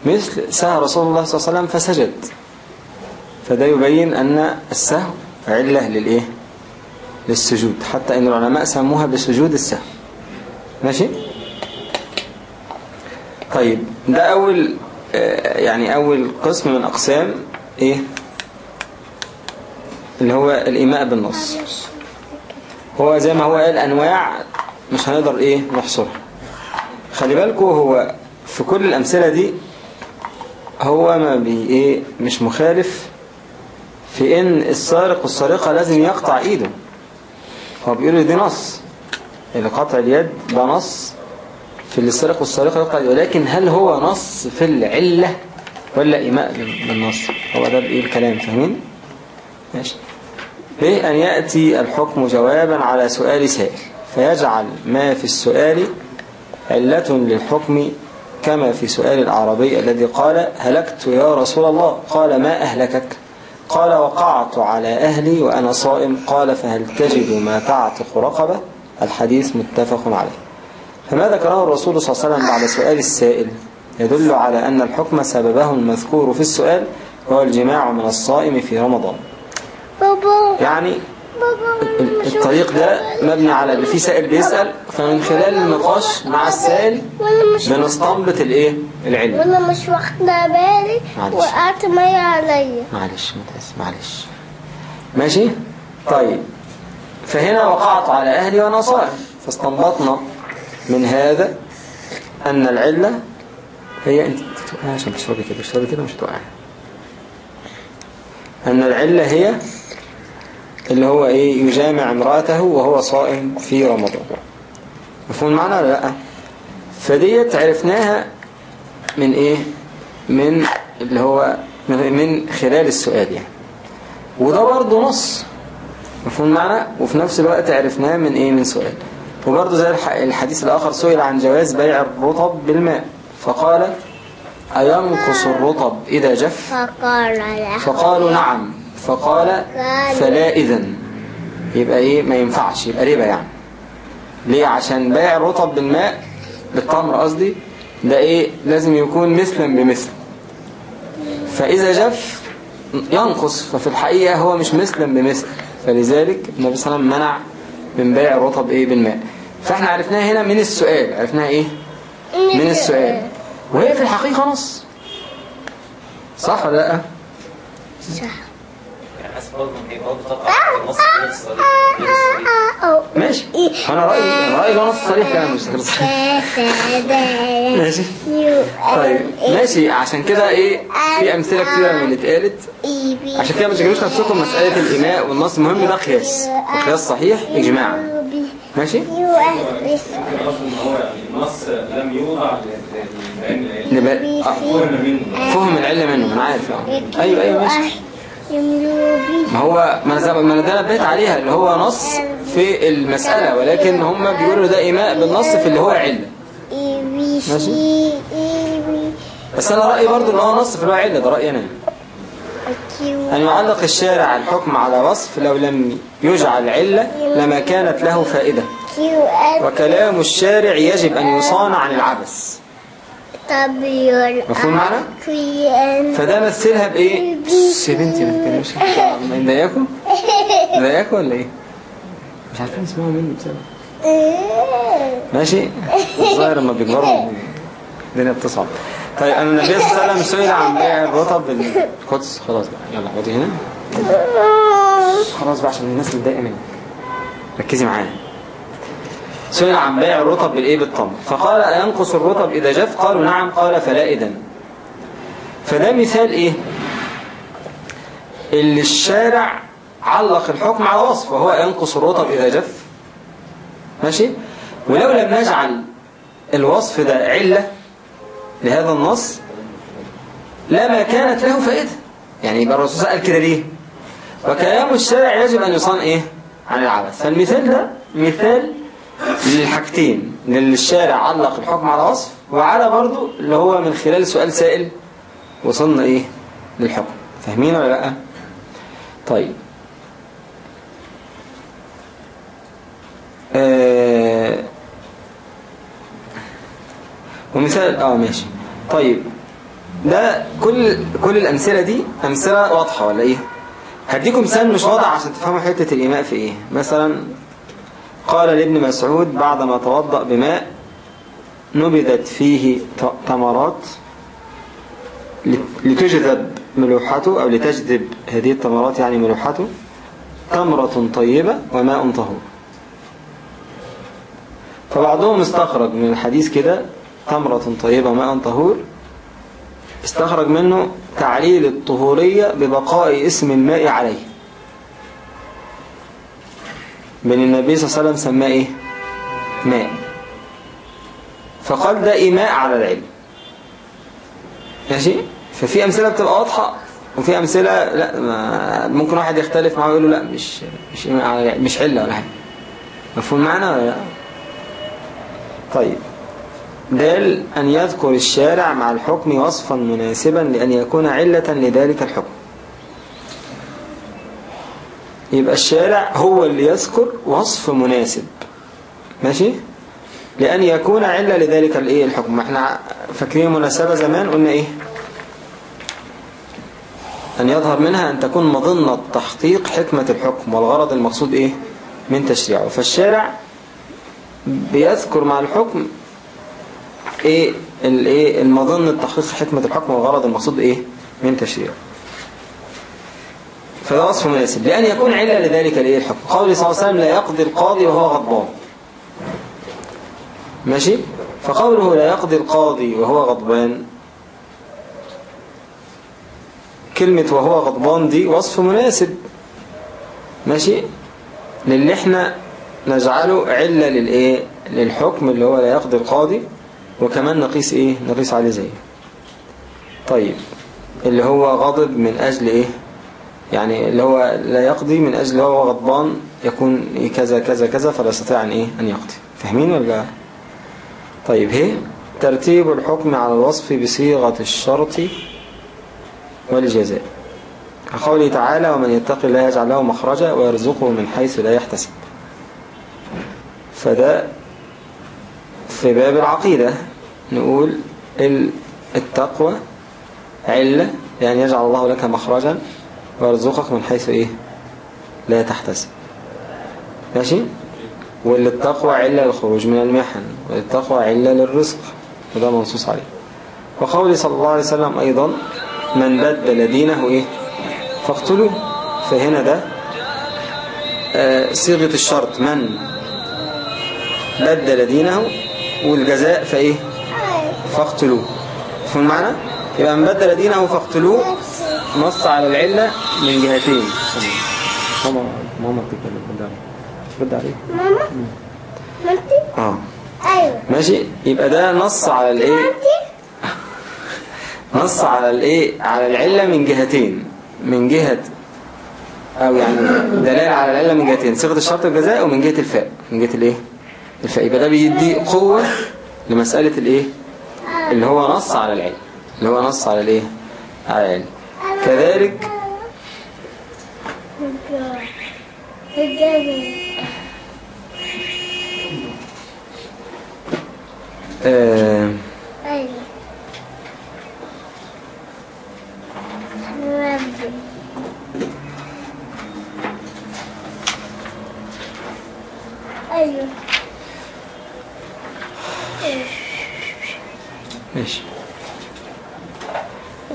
مثل سهى رسول الله صلى الله عليه وسلم فسجد. فده يبين أن السهو علة للإيه؟ للسجود. حتى أن العلماء سموها بسجود السهو. ماشي؟ طيب ده أول آه، يعني أول قسم من أقسام إيه؟ اللي هو الإيماء بالنص. هو زي ما هو قال أنواع مش هنقدر إيه؟ نحصرها. خلي بالكوا هو في كل الأمثلة دي هو ما بي إيه؟ مش مخالف في إن السارق والسارقة لازم يقطع إيده. هو بيقول دي نص. اللي قطع اليد ده نص. في اللي السارق والسارقة يقطع اليد. ولكن هل هو نص في العلة ولا إيماء بالنص؟ هو ده بإيه الكلام فاهمين؟ ماشي. به أن يأتي الحكم جوابا على سؤال سائل. فيجعل ما في السؤال علة للحكم كما في سؤال العربي الذي قال هلكت يا رسول الله؟ قال ما أهلكك؟ قال وقعت على أهلي وأنا صائم. قال فهل تجد ما تعتق رقبة؟ الحديث متفق عليه. فما ذكره الرسول صلى الله عليه وسلم بعد سؤال السائل؟ يدل على أن الحكم سببه المذكور في السؤال هو الجماع من الصائم في رمضان. بابا. يعني الطريق ده مبني على فيه سائل بيسأل فمن خلال النقاش مع السائل بنستنبط الإيه؟ العلم. وأنا مش واخدة بالي. وقعت مية عليا. معلش متأسف معلش. ماشي؟ طيب. فهنا وقعت على أهلي وأنا صائم فاستنبطنا من هذا أن العلة هي أنت عشان تشربي كده تشربي كده مش تقعي أن العلة هي اللي هو إيه يجامع امرأته وهو صائم في رمضان. مفهوم المعنى ولا لأ؟ فديت عرفناها من إيه؟ من اللي هو من خلال السؤال يعني. وده برضه نص. مفهوم المعنى؟ وفي نفس الوقت عرفناه من إيه؟ من سؤال. وبرضه زي الح- الحديث الآخر سئل عن جواز بيع الرطب بالماء. فقال أينقص الرطب إذا جف؟ فقالوا نعم. فقال فلا إذن يبقى إيه؟ ما ينفعش يبقى ربا يعني. ليه؟ عشان بيع الرطب بالماء بالتمر قصدي ده إيه؟ لازم يكون مثلا بمثل. فإذا جف ينقص ففي الحقيقة هو مش مثلا بمثل. فلذلك النبي صلى الله عليه وسلم منع من بيع الرطب إيه؟ بالماء. فإحنا عرفناها هنا من السؤال. عرفناها إيه؟ من السؤال. وهي في الحقيقة نص. صح ولا لأ؟ صح. يعني غير غير ماشي. أنا رأيي أنا رأيي ده نص صريح كمان مش صريح ماشي. طيب ماشي. عشان كده إيه في أمثلة كتيرة من اللي اتقالت. عشان كده ما تشغلوش نفسكم مسألة الاماء والنص. المهم ده قياس. وقياس صحيح؟ ماشي. إن هو يعني النص لم يوضع فهم العلة منه. أنا عارف آه. أيوه أيوه ماشي. ما هو ما ده نبهت عليها اللي هو نص في المسألة ولكن هم بيقولوا ده إيماء بالنص في اللي هو علة ماشي. بس أنا رأيي برضو إن هو نص في اللي هو علة ده رأيي أنا. أن يعلق الشارع الحكم على وصف لو لم يجعل علة لما كانت له فائدة. وكلام الشارع يجب أن يصان عن العبث. مفهوم معنى؟ فده مثلها بإيه؟ بس يا بنتي ما تتكلمش ما مضايقكم؟ مضايقاك ولا إيه؟ مش عارفين اسمعوا مني بسبب. ماشي؟ الظاهر لما بيكبروا الدنيا بتصعب. طيب أنا النبي صلى الله عليه وسلم سئل عن بيع الرطب بالقدس. خلاص بقى يلا اقعدي هنا. خلاص بقى عشان الناس متضايقة مني. ركزي معايا. سئل عن بيع الرطب بالايه بالتمر فقال أينقص الرطب إذا جف قالوا نعم. قال فلا إذن. فده مثال إيه؟ اللي الشارع علق الحكم على وصف وهو ينقص الرطب إذا جف ماشي؟ ولو لم نجعل الوصف ده علة لهذا النص لما كانت له فائدة. يعني يبقى الرسول قال كده ليه؟ وكلام الشارع يجب أن يصان إيه؟ عن العبث. فالمثال ده مثال للحاجتين الشارع علق الحكم على وصف وعلى برضو اللي هو من خلال سؤال سائل وصلنا إيه؟ للحكم. فاهمين ولا لأ؟ طيب. آه ومثال آه ماشي. طيب. ده كل كل الأمثلة دي أمثلة واضحة ولا إيه؟ هديكم مثال مش واضح عشان تفهموا حتة الإيماء في إيه. مثلا قال لابن مسعود بعدما توضأ بماء نبذت فيه تمرات لتجذب ملوحته أو لتجذب هذه التمرات يعني ملوحته. تمرة طيبة وماء طهور. فبعضهم استخرج من الحديث كده تمرة طيبة وماء طهور. استخرج منه تعليل الطهورية ببقاء اسم الماء عليه. بين النبي صلى الله عليه وسلم سماه إيه؟ ماء. فقال ده إيماء على العلم. ماشي؟ ففي أمثلة بتبقى واضحة وفي أمثلة لا ممكن واحد يختلف معه ويقول له لا مش مش إيماء على العلم مش علة ولا حاجة. مفهوم معنى ولا لا؟ طيب. دال أن يذكر الشارع مع الحكم وصفا مناسبا لأن يكون علة لذلك الحكم. يبقى الشارع هو اللي يذكر وصف مناسب. ماشي؟ لأن يكون علة لذلك الإيه الحكم. إحنا فاكرين مناسبة زمان قلنا إيه؟ أن يظهر منها أن تكون مظنة تحقيق حكمة الحكم والغرض المقصود إيه؟ من تشريعه. فالشارع بيذكر مع الحكم إيه الايه تحقيق حكمة الحكم والغرض المقصود إيه؟ من تشريعه. فده وصف مناسب. لأن يكون علة لذلك الايه الحكم؟ قول صلى الله عليه وسلم لا يقضي القاضي وهو غضبان. ماشي؟ فقوله لا يقضي القاضي وهو غضبان كلمة وهو غضبان دي وصف مناسب. ماشي؟ للي إحنا نجعله علة للإيه؟ للحكم اللي هو لا يقضي القاضي وكمان نقيس إيه؟ نقيس عليه زيه طيب اللي هو غضب من أجل إيه؟ يعني اللي هو لا يقضي من أجل هو غضبان يكون إيه كذا كذا كذا فلا يستطيع أن إيه؟ أن يقضي. فاهمين ولا؟ طيب هي ترتيب الحكم على الوصف بصيغة الشرط والجزاء. قوله تعالى ومن يتق الله يجعل له مخرجا ويرزقه من حيث لا يحتسب. فده في باب العقيدة. نقول التقوى علة يعني يجعل الله لك مخرجا ويرزقك من حيث إيه؟ لا تحتسب. ماشي؟ وللتقوى علة للخروج من المحن وللتقوى علة للرزق وده منصوص عليه. وقول صلى الله عليه وسلم أيضا من بدل دينه إيه؟ فاقتلوه. فهنا ده آه صيغة الشرط من بدل دينه والجزاء فإيه؟ فاقتلوه. فهم المعنى؟ يبقى من بدل دينه فاقتلوه نص على العلة من جهتين. ماما ماما بتتكلم. رد عليه ماما؟ مامتي؟ آه. أيوه. ماشي. يبقى ده نص على الإيه؟ نص على الإيه؟ على العلة من جهتين. من جهة أو يعني دلالة على العلة من جهتين. صيغة الشرط الجزاء ومن جهة الفاء. من جهة الإيه؟ الفاء. يبقى ده بيدي قوة لمسألة الإيه؟ اللي هو نص على العلم اللي هو نص على الإيه؟ على العلم كذلك؟ آه. أيوه ربي أيوه ماشي.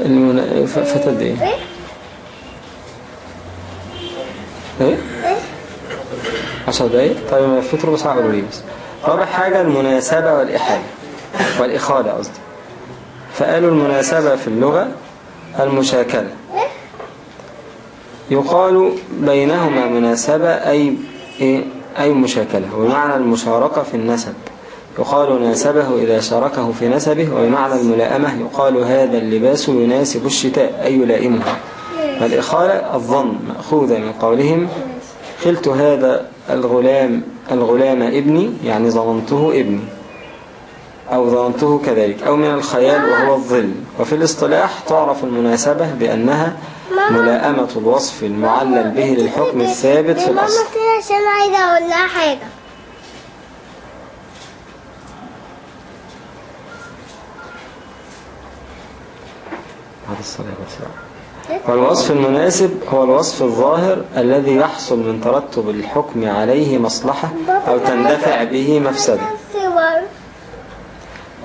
المنا... ف- فات قد إيه؟ إيه؟ إيه؟ عشر دقايق؟ طيب ما في ربع ساعة لي بس. رابع حاجة المناسبة والإحالة والإخالة قصدي. فقالوا المناسبة في اللغة المشاكلة. يقال بينهما مناسبة أي إيه؟ أي مشاكلة. ومعنى المشاركة في النسب. يقال ناسبه إذا شاركه في نسبه وبمعنى الملائمة يقال هذا اللباس يناسب الشتاء أي يلائمه والإخالة الظن مأخوذة من قولهم خلت هذا الغلام الغلام ابني يعني ظننته ابني. أو ظننته كذلك أو من الخيال وهو الظل. وفي الاصطلاح تعرف المناسبة بأنها ملائمة الوصف المعلل به للحكم الثابت في ماما الأصل كده عشان عايزة أقول لها حاجة. الصلاة والسلام. والوصف المناسب هو الوصف الظاهر الذي يحصل من ترتب الحكم عليه مصلحة أو تندفع به مفسدة.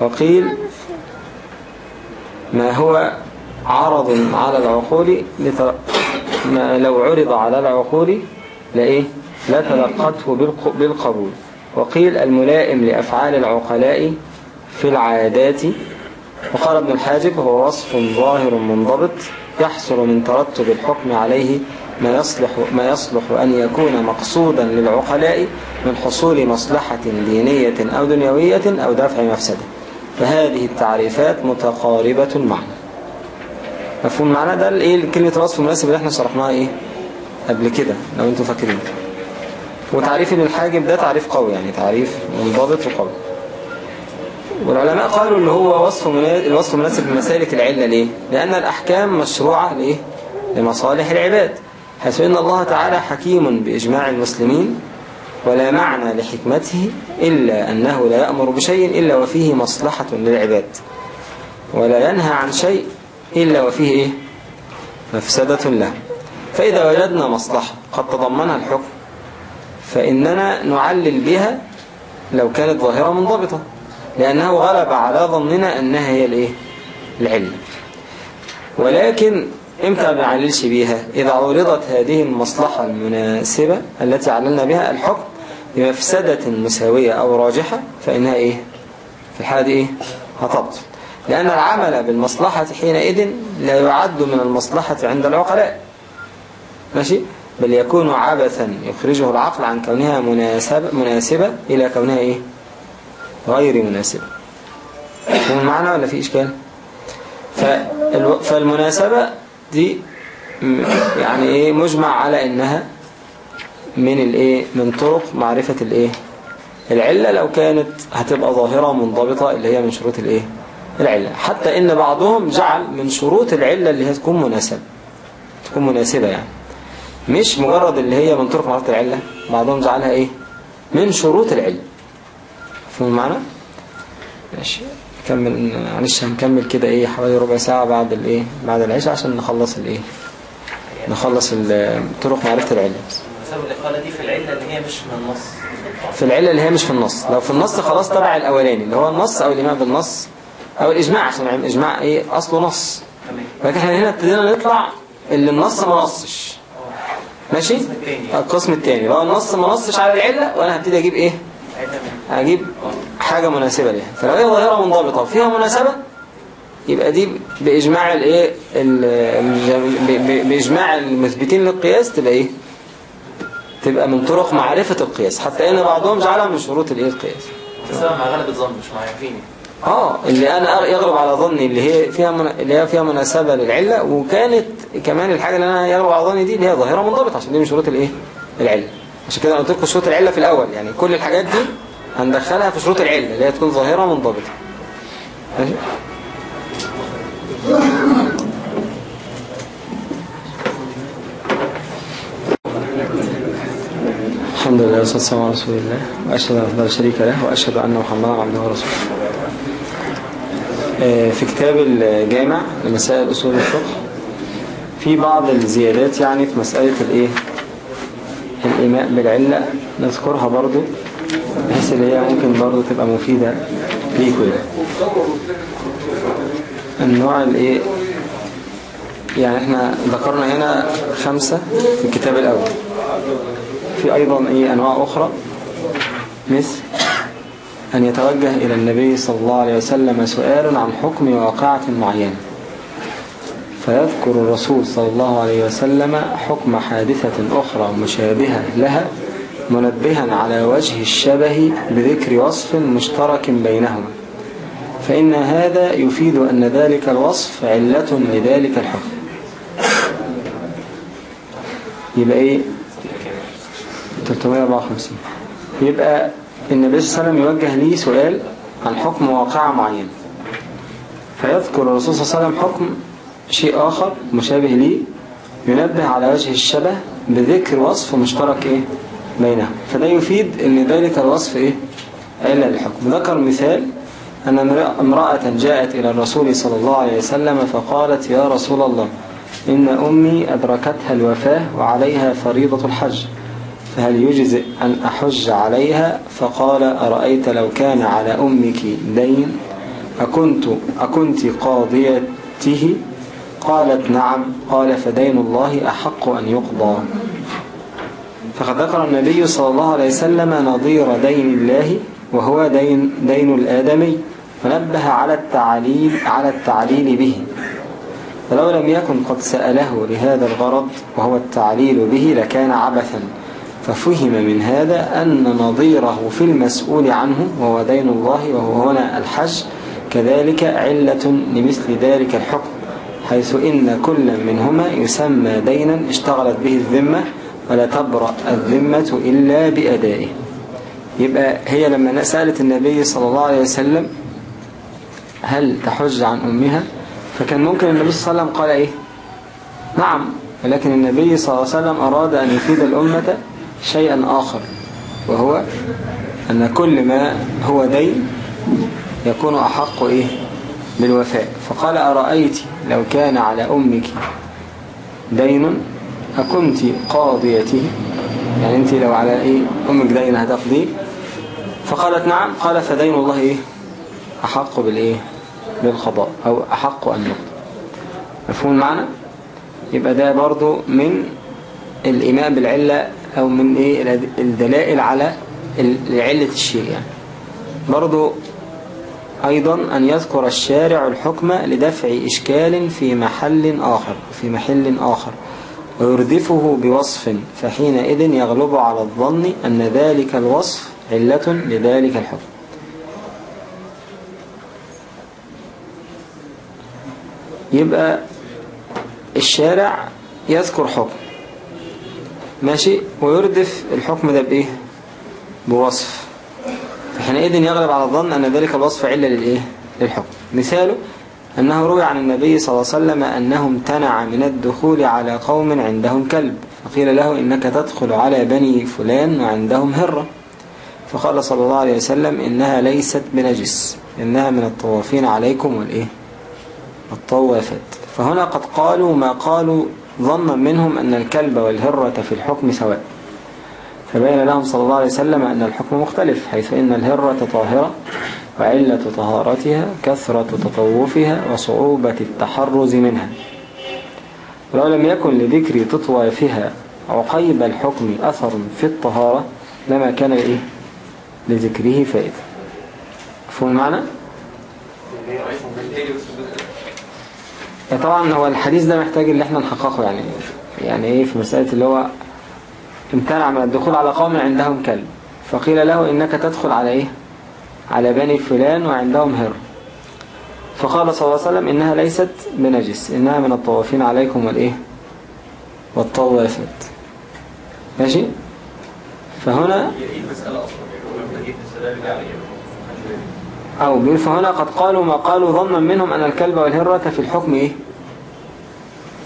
وقيل ما هو عرض على العقول. ما لو عرض على العقول لإيه؟ لا تلقته بالق... بالقبول. وقيل الملائم لأفعال العقلاء في العادات وقال ابن الحاجب هو وصف ظاهر منضبط يحصل من ترتب الحكم عليه ما يصلح, ما يصلح أن يكون مقصودا للعقلاء من حصول مصلحة دينية أو دنيوية أو دفع مفسدة. فهذه التعريفات متقاربة المعنى مفهوم المعنى ده الايه كلمة الوصف المناسب اللي إحنا شرحناها إيه؟ قبل كده لو أنتوا فاكرين وتعريف ابن الحاجب ده تعريف قوي يعني تعريف منضبط وقوي. والعلماء قالوا اللي هو وصف الوصف المناسب بمسالك العلة ليه؟ لأن الأحكام مشروعة ليه لمصالح العباد حيث إن الله تعالى حكيم بإجماع المسلمين ولا معنى لحكمته إلا أنه لا يأمر بشيء إلا وفيه مصلحة للعباد ولا ينهى عن شيء إلا وفيه إيه؟ مفسدة له. فإذا وجدنا مصلحة قد تضمنها الحكم فإننا نعلل بها لو كانت ظاهرة منضبطة. لأنه غلب على ظننا أنها هي الإيه؟ العلة ولكن إمتى ما نعللش بيها إذا عرضت هذه المصلحة المناسبة التي عللنا بها الحكم بمفسدة مساوية أو راجحة فإنها إيه؟ في الحالة إيه؟ هتبطل لأن العمل بالمصلحة حينئذ لا يعد من المصلحة عند العقلاء. ماشي؟ بل يكون عبثا يخرجه العقل عن كونها مناسبة, مناسبة إلى كونها إيه؟ غير مناسبة. فهم المعنى ولا في إشكال. فالمناسبة دي يعني إيه مجمع على إنها من الإيه من طرق معرفة الإيه العلة لو كانت هتبقى ظاهرة منضبطة اللي هي من شروط الإيه العلة. حتى إن بعضهم جعل من شروط العلة اللي هي تكون مناسبة تكون مناسبة يعني. مش مجرد اللي هي من طرق معرفة العلة بعضهم جعلها إيه من شروط العلة. فهم المعنى؟ ماشي. نكمل معلش هنكمل كده إيه حوالي ربع ساعة بعد الإيه بعد العشاء عشان نخلص الإيه نخلص طرق معرفة العلة. سبب الإقالة دي في العلة اللي هي مش من النص. في العلة اللي هي مش في النص. لو في النص خلاص تبع الأولاني اللي هو النص أو الإمام بالنص أو الإجماع عشان الإجماع إيه أصله نص. تمام. لكن إحنا هنا ابتدينا نطلع اللي النص ما نصش. ماشي؟ القسم الثاني. لو النص ما نصش على العلة وأنا هبتدي أجيب إيه؟ هجيب حاجة مناسبة ليها. فلو هي ظاهرة منضبطة وفيها مناسبة يبقى دي بإجماع الإيه؟ ال- الج- ب- ب- بإجماع المثبتين للقياس تبقى إيه؟ تبقى من طرق معرفة القياس. حتى إن بعضهم جعلها من شروط الإيه؟ القياس. مع غلبة مش مع يقيني. آه اللي أنا يغلب على ظني اللي هي فيها من... اللي هي فيها مناسبة للعلة وكانت كمان الحاجة اللي أنا يغلب على ظني دي اللي هي ظاهرة منضبطة عشان دي من شروط الإيه؟ العلة. عشان كده أنا قلت لكم شروط العلة في الأول. يعني كل الحاجات دي هندخلها في شروط العلة اللي هي تكون ظاهرة منضبطة الحمد لله والصلاة والسلام على رسول الله وأشهد أن لا شريك له وأشهد أن محمدا عبده ورسوله. آه، في كتاب الجامع لمسائل أصول الفقه في بعض الزيادات يعني في مسألة الإيه؟ الإيماء بالعلة نذكرها برضو. بحيث اللي هي ممكن برضه تبقى مفيدة ليكوا يعني. النوع الإيه؟ يعني إحنا ذكرنا هنا خمسة في الكتاب الأول. في أيضا إيه؟ أنواع أخرى. مثل أن يتوجه إلى النبي صلى الله عليه وسلم سؤال عن حكم واقعة معينة. فيذكر الرسول صلى الله عليه وسلم حكم حادثة أخرى مشابهة لها. منبها على وجه الشبه بذكر وصف مشترك بينهما. فإن هذا يفيد أن ذلك الوصف علة لذلك الحكم. يبقى إيه؟ 354 يبقى النبي صلى الله عليه وسلم يوجه لي سؤال عن حكم واقعة معينة. فيذكر الرسول صلى الله عليه وسلم حكم شيء آخر مشابه ليه ينبه على وجه الشبه بذكر وصف مشترك إيه؟ بينهم فده يفيد إن ذلك الوصف إيه؟ علة للحكم ذكر مثال أن امرأة جاءت إلى الرسول صلى الله عليه وسلم فقالت يا رسول الله إن أمي أدركتها الوفاة وعليها فريضة الحج فهل يجزئ أن أحج عليها؟ فقال أرأيت لو كان على أمك دين؟ أكنت, أكنت قاضيته؟ قالت نعم. قال فدين الله أحق أن يقضى. فقد ذكر النبي صلى الله عليه وسلم نظير دين الله وهو دين, دين الآدمي فنبه على التعليل, على التعليل به. فلو لم يكن قد سأله لهذا الغرض وهو التعليل به لكان عبثا. ففهم من هذا أن نظيره في المسؤول عنه وهو دين الله وهو هنا الحج كذلك علة لمثل ذلك الحكم حيث إن كل منهما يسمى دينا اشتغلت به الذمة ولا تبرأ الذمة إلا بأدائه. يبقى هي لما سألت النبي صلى الله عليه وسلم هل تحج عن أمها فكان ممكن النبي صلى الله عليه وسلم قال إيه؟ نعم ولكن النبي صلى الله عليه وسلم أراد أن يفيد الأمة شيئا آخر وهو أن كل ما هو دين يكون أحق إيه؟ بالوفاء. فقال أرأيت لو كان على أمك دين أكنت قاضيته يعني أنت لو على إيه أمك دين هتقضي فقالت نعم. قال فدين الله إيه؟ أحق بالإيه؟ بالقضاء أو أحق أن يقضى. مفهوم المعنى يبقى ده برضو من الإيمان بالعلة أو من إيه؟ الدلائل على علة الشيء يعني. برضو أيضا أن يذكر الشارع الحكم لدفع إشكال في محل آخر في محل آخر. ويردفه بوصف فحينئذ يغلب على الظن أن ذلك الوصف علة لذلك الحكم. يبقى الشارع يذكر حكم. ماشي؟ ويردف الحكم ده بإيه؟ بوصف. فحينئذ يغلب على الظن أن ذلك الوصف علة للإيه؟ للحكم. مثاله أنه روي عن النبي صلى الله عليه وسلم أنه امتنع من الدخول على قوم عندهم كلب فقيل له إنك تدخل على بني فلان وعندهم هرة. فقال صلى الله عليه وسلم إنها ليست بنجس إنها من الطوافين عليكم والإيه؟ الطوافات. فهنا قد قالوا ما قالوا ظنا منهم أن الكلب والهرة في الحكم سواء. فبين لهم صلى الله عليه وسلم أن الحكم مختلف حيث إن الهرة طاهرة وعلة طهارتها كثرة تطوفها وصعوبة التحرز منها. ولو لم يكن لذكر تطوافها عقيب الحكم أثر في الطهارة لما كان إيه؟ لذكره فائدة. مفهوم المعنى؟ طبعا هو الحديث ده محتاج اللي إحنا نحققه يعني يعني إيه؟ في مسألة اللي هو امتنع من الدخول على قوم عندهم كلب. فقيل له إنك تدخل على إيه؟ على بني فلان وعندهم هر. فقال صلى الله عليه وسلم إنها ليست بنجس إنها من الطوافين عليكم والإيه؟ والطوافات. ماشي؟ فهنا أو بيقول فهنا قد قالوا ما قالوا ظنا منهم أن الكلب والهرة في الحكم إيه؟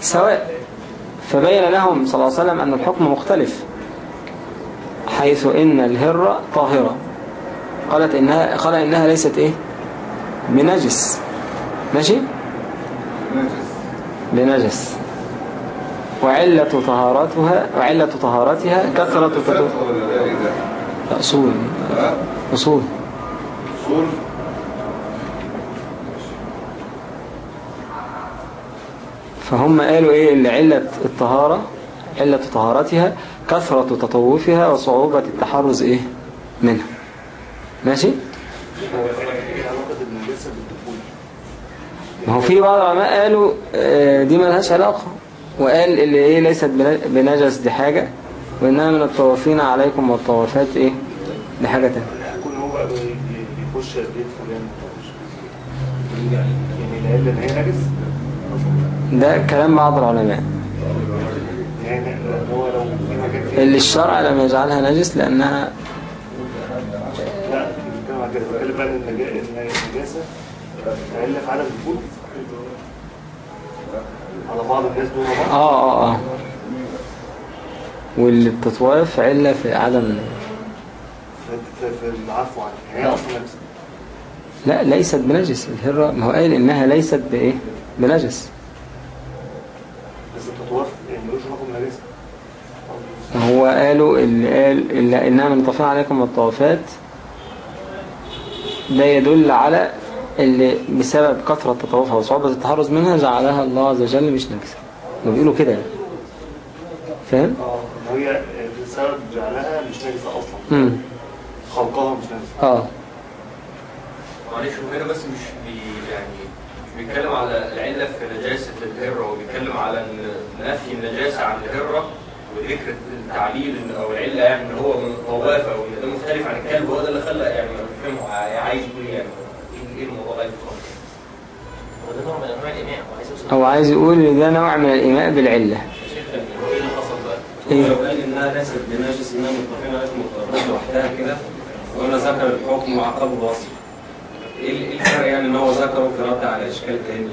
سواء. فبين لهم صلى الله عليه وسلم أن الحكم مختلف حيث إن الهرة طاهرة. قالت إنها قال إنها ليست إيه؟ بنجس. ماشي؟ بنجس. وعلة طهارتها وعلة طهارتها كثرة لا أصول. أصول. أصول؟ فهم قالوا إيه؟ اللي علة الطهارة علة طهارتها كثرة تطوفها وصعوبة التحرز إيه؟ منها. ماشي؟ ما هو في بعض العلماء قالوا آه، دي ملهاش علاقة. وقال اللي إيه ليست بن- بنجس دي حاجة. وإنها من الطوافين عليكم والطوافات إيه؟ دي حاجة تانية. يكون هو بيخش بيت فلان يخش. يعني ان هي نجس؟ ده كلام بعض العلماء. يعني اللي الشرع لم يجعلها نجس لأنها بنتكلم عن كده بتكلم بقى ان النجا- إن النجاسه عله في عدم الدخول. على بعض الناس بعض. آه آه واللي بتطواف علة في عدم في- العفو عنها هي أصلا. لا ليست بنجس. الهرة ما هو قال إنها ليست بإيه؟ بنجس. بس التطواف يعني ملوش علاقة بالنجاسه هو قالوا اللي قال اللي إنها من طفين عليكم الطوافات ده يدل على اللي بسبب كثرة تطوفها وصعوبة التحرز منها جعلها الله عز وجل مش نجسة ما بيقولوا كده يعني. فاهم؟ آه هي بسبب جعلها مش نجسه أصلا. امم خلقها مش نجسه آه. معلش هو هنا بس مش بي يعني مش بيتكلم على العلة في نجاسة الهرة هو بيتكلم على نفي النجاسة عن الهرة وذكر التعليل إن- أو العلة يعني إن هو من طواف أو إن ده مختلف عن الكلب هو ده اللي خلى يعني ما فهمه عايز يقول إيه؟ يعني إيه إيه الموضوع ده؟ خالص هو ده نوع من انواع الإيماء هو عايز يوصل هو عايز يقول إن ده نوع من الإيماء بالعلة. يا شيخ هو إيه؟ اللي حصل بقى؟ إيه؟ لو قال انها ليست بنجس انها مطلقين عليكم الطهارات لوحدها كده وقلنا ذكر الحكم وعقبه الوصف. إيه ال- إيه الفرق يعني إن هو ذكره في رد على إشكال تاني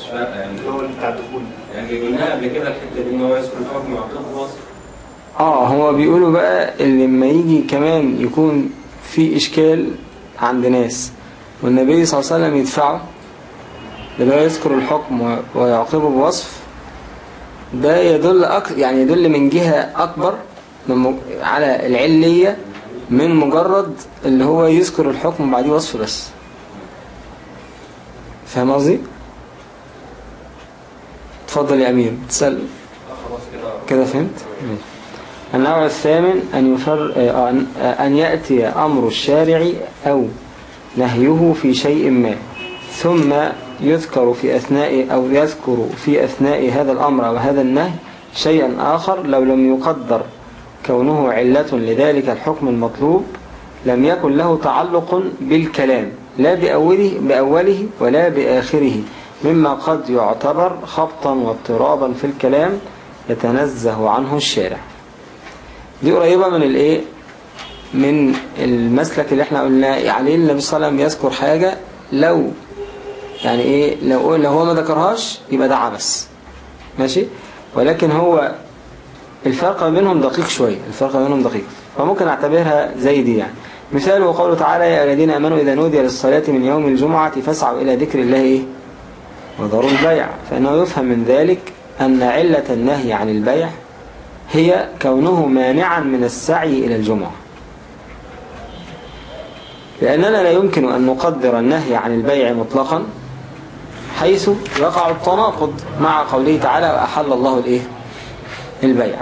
مش فارقة يعني. اللي هو اللي بتاع الدخول. يعني قلناها قبل كده الحتة دي إن هو يذكر الحكم وعقبه الوصف؟ آه هو بيقولوا بقى اللي لما يجي كمان يكون في إشكال عند ناس والنبي صلى الله عليه وسلم يدفعه هو يذكر الحكم و- ويعاقبه بوصف ده يدل أك... يعني يدل من جهة أكبر من. على العلية من مجرد اللي هو يذكر الحكم وبعديه وصف بس فاهم قصدي؟ اتفضل يا أمير تسأل كده كده فهمت ماشي. النوع الثامن أن, يفر... آه،. آه، أن يأتي أمر الشارع أو نهيه في شيء ما. ثم يذكر في أثناء أو يذكر في أثناء هذا الأمر أو هذا النهي شيئا آخر لو لم يقدر. كونه علة لذلك الحكم المطلوب. لم يكن له تعلق بالكلام. لا بأوله, بأوله ولا بآخره. مما قد يعتبر خبطا واضطرابا في الكلام يتنزه عنه الشارع. دي قريبة من الايه؟ من المسلك اللي إحنا قلنا عليه النبي صلى الله عليه وسلم يذكر حاجة لو يعني إيه؟ لو, لو هو ما ذكرهاش يبقى ده عبث ماشي؟ ولكن هو الفرق بينهم دقيق شوية الفرق بينهم دقيق. فممكن اعتبرها زي دي يعني. مثاله قوله تعالى يا الذين آمنوا إذا نودي للصلاة من يوم الجمعة فاسعوا إلى ذكر الله إيه؟ وذروا البيع. فإنه يفهم من ذلك أن علة النهي عن البيع هي كونه مانعا من السعي إلى الجمعة لأننا لا يمكن أن نقدر النهي عن البيع مطلقا حيث يقع التناقض مع قوله تعالى وأحل الله الإيه؟ البيع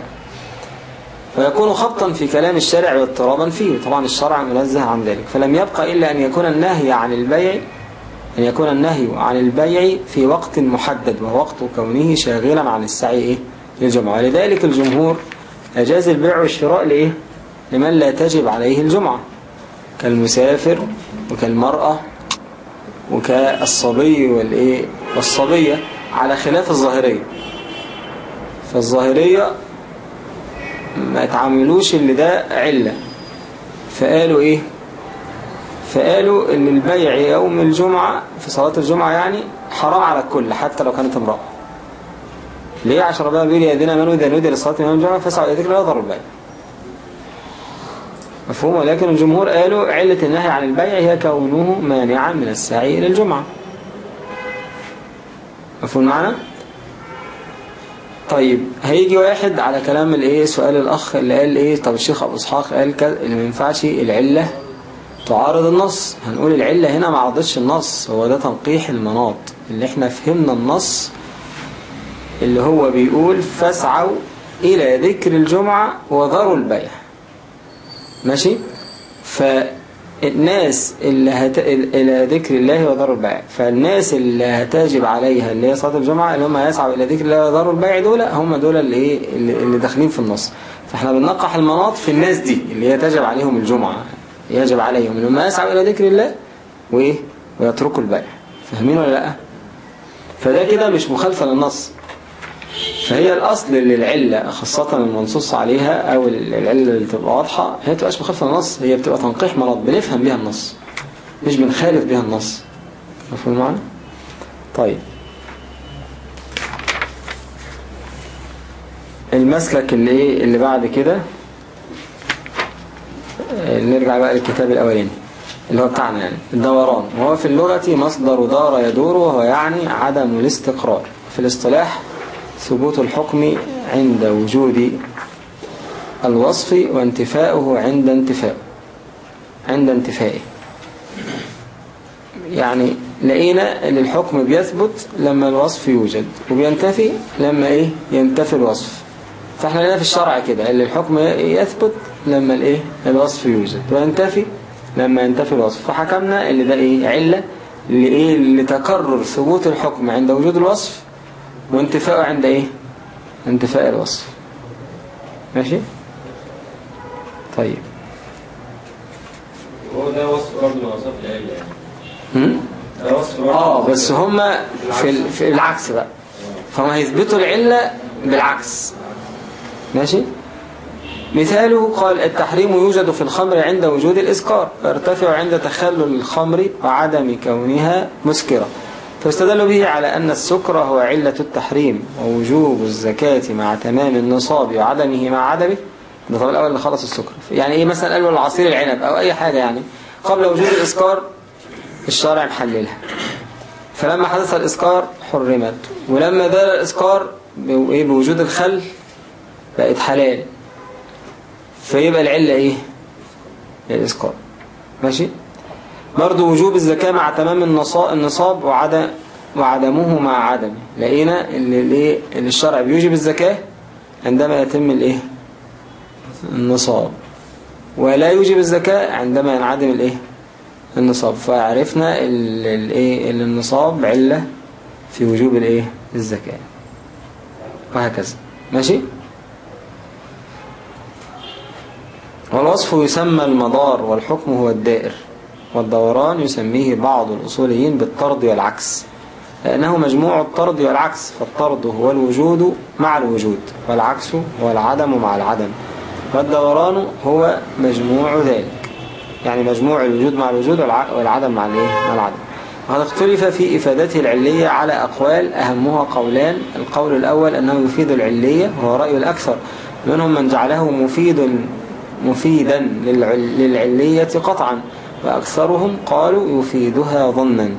ويكون خطا في كلام الشارع واضطرابا فيه طبعا الشرع منزه عن ذلك فلم يبقى إلا أن يكون النهي عن البيع أن يكون النهي عن البيع في وقت محدد وهو وقت كونه شاغلا عن السعي إيه؟ للجمعة. ولذلك الجمهور أجاز البيع والشراء لإيه؟ لمن لا تجب عليه الجمعة. كالمسافر وكالمرأة وكالصبي والإيه؟ والصبية على خلاف الظاهرية. فالظاهرية ما تعاملوش اللي ده علة. فقالوا إيه؟ فقالوا إن البيع يوم الجمعة في صلاة الجمعة يعني حرام على الكل حتى لو كانت امرأة. ليه عشان ربنا بيقول يا ذين امنوا اذا نودي للصلاة من الجمعة فاسعوا إلى ذكر الله وذروا البيع مفهوم؟ ولكن الجمهور قالوا علة النهي عن البيع هي كونه مانعا من السعي إلى الجمعة. مفهوم معنا؟ طيب هيجي واحد على كلام الايه سؤال الأخ اللي قال إيه طب الشيخ أبو إسحاق قال كذا اللي ما ينفعش العلة تعارض النص. هنقول العلة هنا ما عرضتش النص هو ده تنقيح المناط. اللي إحنا فهمنا النص اللي هو بيقول فاسعوا إلى ذكر الجمعة وذروا البيع. ماشي؟ فالناس اللي هت... إلى ذكر الله وذروا البيع. فالناس اللي هتجب عليها اللي هي صلاة الجمعة اللي هم يسعوا إلى ذكر الله وذروا البيع دول هم دول اللي, إيه؟ اللي, داخلين في النص. فإحنا بننقح المناط في الناس دي اللي هي تجب عليهم الجمعة يجب عليهم. ان هم يسعوا إلى ذكر الله وإيه؟ ويتركوا البيع. فاهمين ولا لأ؟ فده كده مش مخالفة للنص. فهي الأصل للعلة خاصة المنصوص عليها أو العلة اللي تبقى واضحة هي تبقاش مخالفة للنص هي بتبقى تنقيح مناط بنفهم بيها النص مش بنخالف بيها النص. مفهوم معنا؟ طيب. المسلك اللي إيه؟ اللي بعد كده. آه، نرجع بقى للكتاب الأولاني اللي هو بتاعنا يعني الدوران. وهو في اللغة مصدر دار يدور وهو يعني عدم الاستقرار. في الاصطلاح ثبوت الحكم عند وجود الوصف وانتفاؤه عند انتفائه عند انتفائه يعني لقينا إن الحكم بيثبت لما الوصف يوجد وبينتفي لما إيه؟ ينتفي الوصف. فإحنا لقينا في الشرع كده ان الحكم يثبت لما الإيه؟ الوصف يوجد وينتفي لما ينتفي الوصف. فحكمنا ان ده إيه؟ علة لإيه؟ لتكرر ثبوت الحكم عند وجود الوصف وانتفاءه عند إيه؟ انتفاء الوصف. ماشي؟ طيب. هو ده وصف برضه من أوصاف العلة يعني. هم؟ ده وصف آه بس هما في, ال... في العكس بقى. فهم هيثبتوا العلة بالعكس. ماشي؟ مثاله قال التحريم يوجد في الخمر عند وجود الإسكار ويرتفع عند تخلل الخمر وعدم كونها مسكرة. فاستدلوا به على أن السكر هو علة التحريم ووجوب الزكاة مع تمام النصاب وعدمه مع عدمه. ده طبعا الأول اللي خلص السكر. يعني إيه مثلا قالوا العصير العنب أو أي حاجة يعني. قبل وجود الإسكار الشارع محللها. فلما حدث الإسكار حرمت. ولما دار الإسكار بوجود الخل بقت حلال. فيبقى العلة إيه؟ الإسكار. ماشي؟ برضو وجوب الزكاة مع تمام النصا- النصاب وعدم وعدمه مع عدمه لقينا اللي, اللي, الشرع بيوجب الزكاة عندما يتم الإيه؟ النصاب. ولا يوجب الزكاة عندما ينعدم الإيه؟ النصاب. فعرفنا ال- الايه النصاب علة في وجوب الإيه؟ الزكاة. وهكذا. ماشي؟ والوصف يسمى المدار والحكم هو الدائر. والدوران يسميه بعض الأصوليين بالطرد والعكس لأنه مجموع الطرد والعكس فالطرد هو الوجود مع الوجود والعكس هو العدم مع العدم والدوران هو مجموع ذلك يعني مجموع الوجود مع الوجود والع- والعدم مع الإيه؟ مع العدم. وقد اختلف في إفادته العلية على أقوال أهمها قولان القول الأول أنه يفيد العلية وهو رأي الأكثر منهم من جعله مفيد مفيدا للعل- للعلية قطعا وأكثرهم قالوا يفيدها ظنا.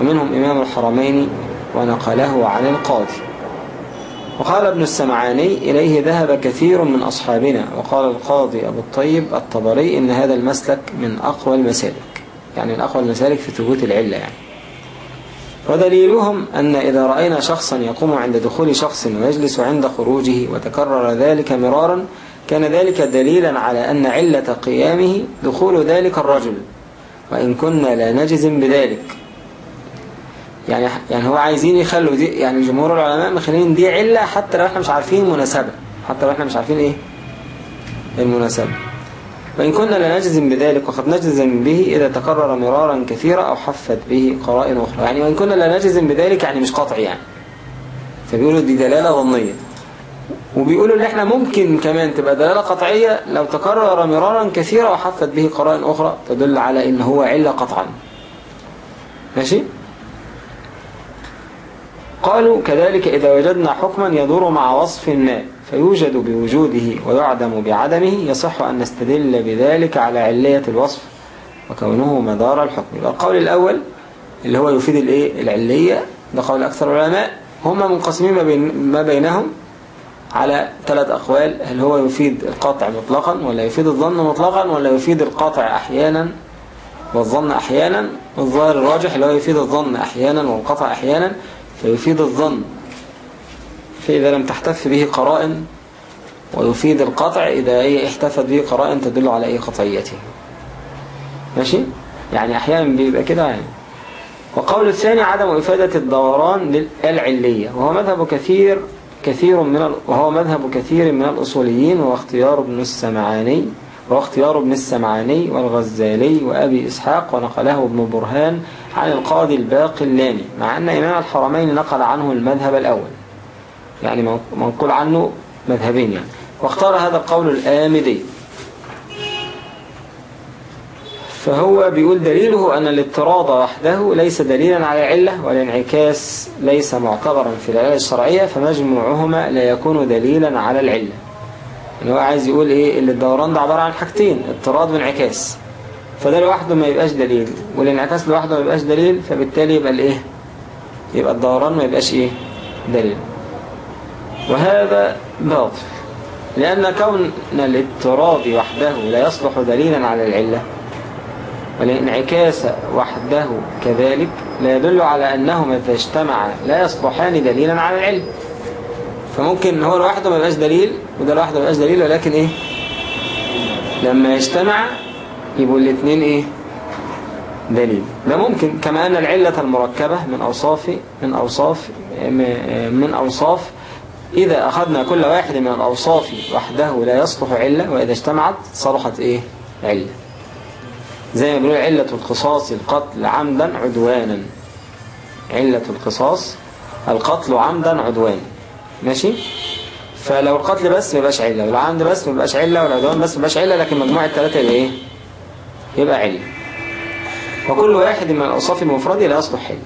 ومنهم إمام الحرمين ونقله عن القاضي. وقال ابن السمعاني إليه ذهب كثير من أصحابنا. وقال القاضي أبو الطيب الطبري إن هذا المسلك من أقوى المسالك. يعني من أقوى المسالك في ثبوت العلة يعني. ودليلهم أن إذا رأينا شخصا يقوم عند دخول شخص ويجلس عند خروجه وتكرر ذلك مرارا كان ذلك دليلا على أن علة قيامه دخول ذلك الرجل. وإن كنا لا نجزم بذلك. يعني يعني هو عايزين يخلوا دي يعني جمهور العلماء مخلين دي علة حتى لو إحنا مش عارفين مناسبة. حتى لو إحنا مش عارفين إيه؟ المناسبة. وإن كنا لا نجزم بذلك وقد نجزم به إذا تكرر مرارا كثيرا أو حفت به قرائن أخرى. يعني وإن كنا لا نجزم بذلك يعني مش قطعي يعني. فبيقولوا دي دلالة ظنية. وبيقولوا إن إحنا ممكن كمان تبقى دلالة قطعية لو تكرر مرارا كثيرا وحفت به قرائن أخرى تدل على إن هو علة قطعا. ماشي؟ قالوا كذلك إذا وجدنا حكما يدور مع وصف ما فيوجد بوجوده ويعدم بعدمه يصح أن نستدل بذلك على علية الوصف وكونه مدار الحكم. القول الأول اللي هو يفيد الإيه؟ العلية ده قول أكثر العلماء هم منقسمين ما بينهم على ثلاث أقوال. هل هو يفيد القطع مطلقا ولا يفيد الظن مطلقا ولا يفيد القطع أحيانا والظن أحيانا؟ الظاهر الراجح اللي هو يفيد الظن أحيانا والقطع أحيانا فيفيد الظن. فإذا لم تحتف به قرائن ويفيد القطع إذا إيه احتفت به قرائن تدل على أي قطعيته. ماشي؟ يعني أحيانا بيبقى كده يعني. وقول الثاني عدم إفادة الدوران للعلية. وهو مذهب كثير كثير من. وهو مذهب كثير من الأصوليين واختيار ابن السمعاني واختيار ابن السمعاني والغزالي وأبي إسحاق ونقله ابن برهان عن القاضي الباقلاني مع أن إمام الحرمين نقل عنه المذهب الأول يعني منقول عنه مذهبين يعني واختار هذا القول الآمدي فهو بيقول دليله أن الاضطراد وحده ليس دليلا على علة والانعكاس ليس معتبرا في العلة الشرعية فمجموعهما لا يكون دليلا على العلة. يعني هو عايز يقول إيه؟ اللي الدوران ده عبارة عن حاجتين اضطراد وانعكاس. فده لوحده ما يبقاش دليل. والانعكاس لوحده ما يبقاش دليل فبالتالي يبقى الإيه؟ يبقى الدوران ما يبقاش إيه؟ دليل. وهذا باطل لأن كون الاضطراد وحده لا يصلح دليلا على العلة والانعكاس وحده كذلك لا يدل على أنهما إذا اجتمعا لا يصلحان دليلا على العلم. فممكن هو لوحده ما يبقاش دليل وده لوحده ما يبقاش دليل ولكن إيه؟ لما يجتمع يبقوا الاثنين إيه؟ دليل. ده ممكن كما أن العلة المركبة من أوصاف من أوصاف من أوصاف إذا أخذنا كل واحد من الأوصاف وحده لا يصلح علة وإذا اجتمعت صلحت إيه؟ علة. زي ما بنقول علة القصاص القتل عمدا عدوانا. علة القصاص القتل عمدا عدوانا. ماشي؟ فلو القتل بس ما يبقاش علة والعمد بس ما يبقاش علة والعدوان بس ما يبقاش علة لكن مجموع الثلاثة يبقى إيه؟ يبقى علة. وكل واحد من الأوصاف المفردة لا يصلح علة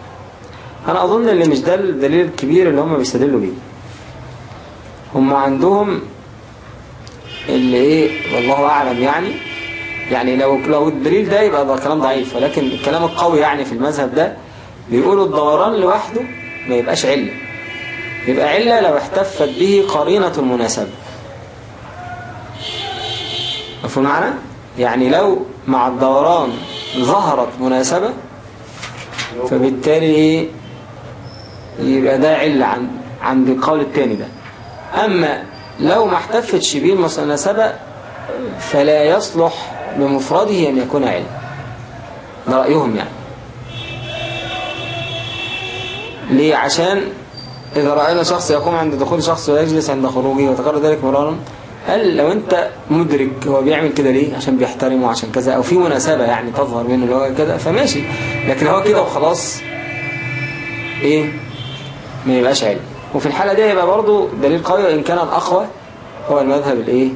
أنا أظن اللي مش ده الدليل الكبير اللي هم بيستدلوا بيه. هم عندهم اللي إيه؟ والله أعلم يعني يعني لو لو الدليل ده يبقى ده كلام ضعيف. ولكن الكلام القوي يعني في المذهب ده بيقولوا الدوران لوحده ما يبقاش علة. يبقى علة لو احتفت به قرينة المناسبة. مفهوم معنا؟ يعني لو مع الدوران ظهرت مناسبة فبالتالي يبقى ده علة عند عند القول التاني ده. أما لو ما احتفتش به المناسبة فلا يصلح بمفرده أن يكون علم. ده رأيهم يعني. ليه؟ عشان إذا رأينا شخص يقوم عند دخول شخص ويجلس عند خروجه وتكرر ذلك مرارا قال لو أنت مدرك هو بيعمل كده ليه؟ عشان بيحترمه عشان كذا أو في مناسبة يعني تظهر منه اللي هو كده فماشي. لكن هو كده وخلاص إيه؟ ما يبقاش علم. وفي الحالة دي يبقى برضو دليل قوي وإن كان الأقوى هو المذهب الإيه؟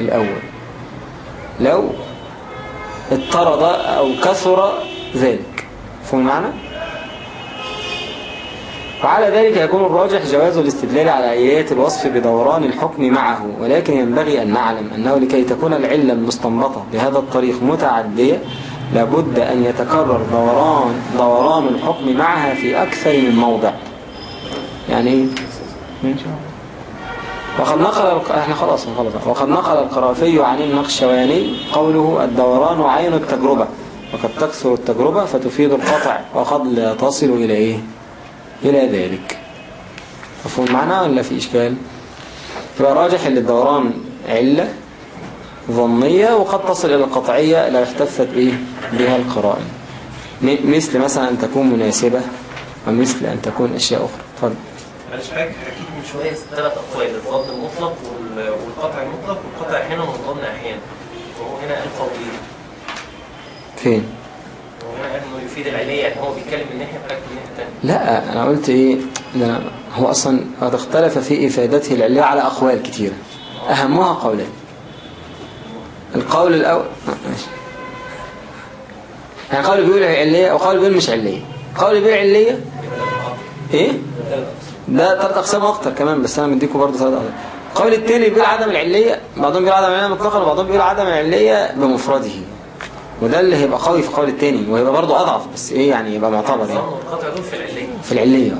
الأول. لو اضطرد أو كثر ذلك. فهم معنى وعلى ذلك يكون الراجح جواز الاستدلال على آيات الوصف بدوران الحكم معه ولكن ينبغي أن نعلم أنه لكي تكون العلة المستنبطة بهذا الطريق متعدية لابد أن يتكرر دوران, دوران الحكم معها في أكثر من موضع. يعني إيه؟ وقد نقل إحنا خلاص خلاص. وقد نقل القرافي عن النقشواني قوله الدوران عين التجربة. وقد تكثر التجربة فتفيد القطع وقد لا تصل إلى إيه إلى ذلك. مفهوم معنا ولا في إشكال؟ يبقى راجح ان الدوران علة ظنية وقد تصل إلى القطعية لو احتفت إيه؟ بها القرائن. مثل مثلا أن تكون مناسبة ومثل أن تكون أشياء أخرى. اتفضل معلش من شوية ثلاث اقوال الظن المطلق وال- والقطع المطلق والقطع أحيانا والظن أحيانا وهو هنا قال قولين فين؟ وهو هنا قال إنه يفيد العليه يعني هو بيتكلم من ناحية من ناحية ثانية لا أنا قلت إيه؟ ده هو أصلا قد اختلف في إفادته العلية على أقوال كثيرة أهمها قولين. القول الأول ماشي. يعني قول بيقول علية وقول بيقول مش علية. قول بيقول علية. إيه؟ ده ثلاث أقسام أكتر كمان بس أنا مديكم برضه ثلاث أقسام القول التاني بيقول عدم العلية بعضهم بيقول عدم العلية مطلقا وبعضهم بيقول عدم العلية بمفرده. وده اللي هيبقى قوي في القول التاني وهيبقى برضه أضعف بس إيه يعني يبقى معتبر يعني. في العلية. في العلية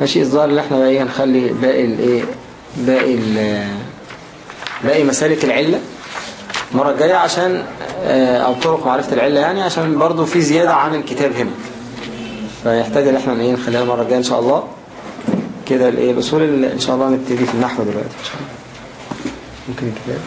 ماشي الظاهر اللي إحنا بقى إيه هنخلي باقي الايه باقي ال باقي مسالك العلة المرة الجاية عشان آه، أو طرق معرفة العلة يعني عشان برضو في زيادة عن الكتاب هنا. فيحتاج ان إحنا إيه نخليها المرة الجاية إن شاء الله. كده الإيه الاصول إن شاء الله نبتدي في النحو دلوقتي إن شاء الله. ممكن الكتاب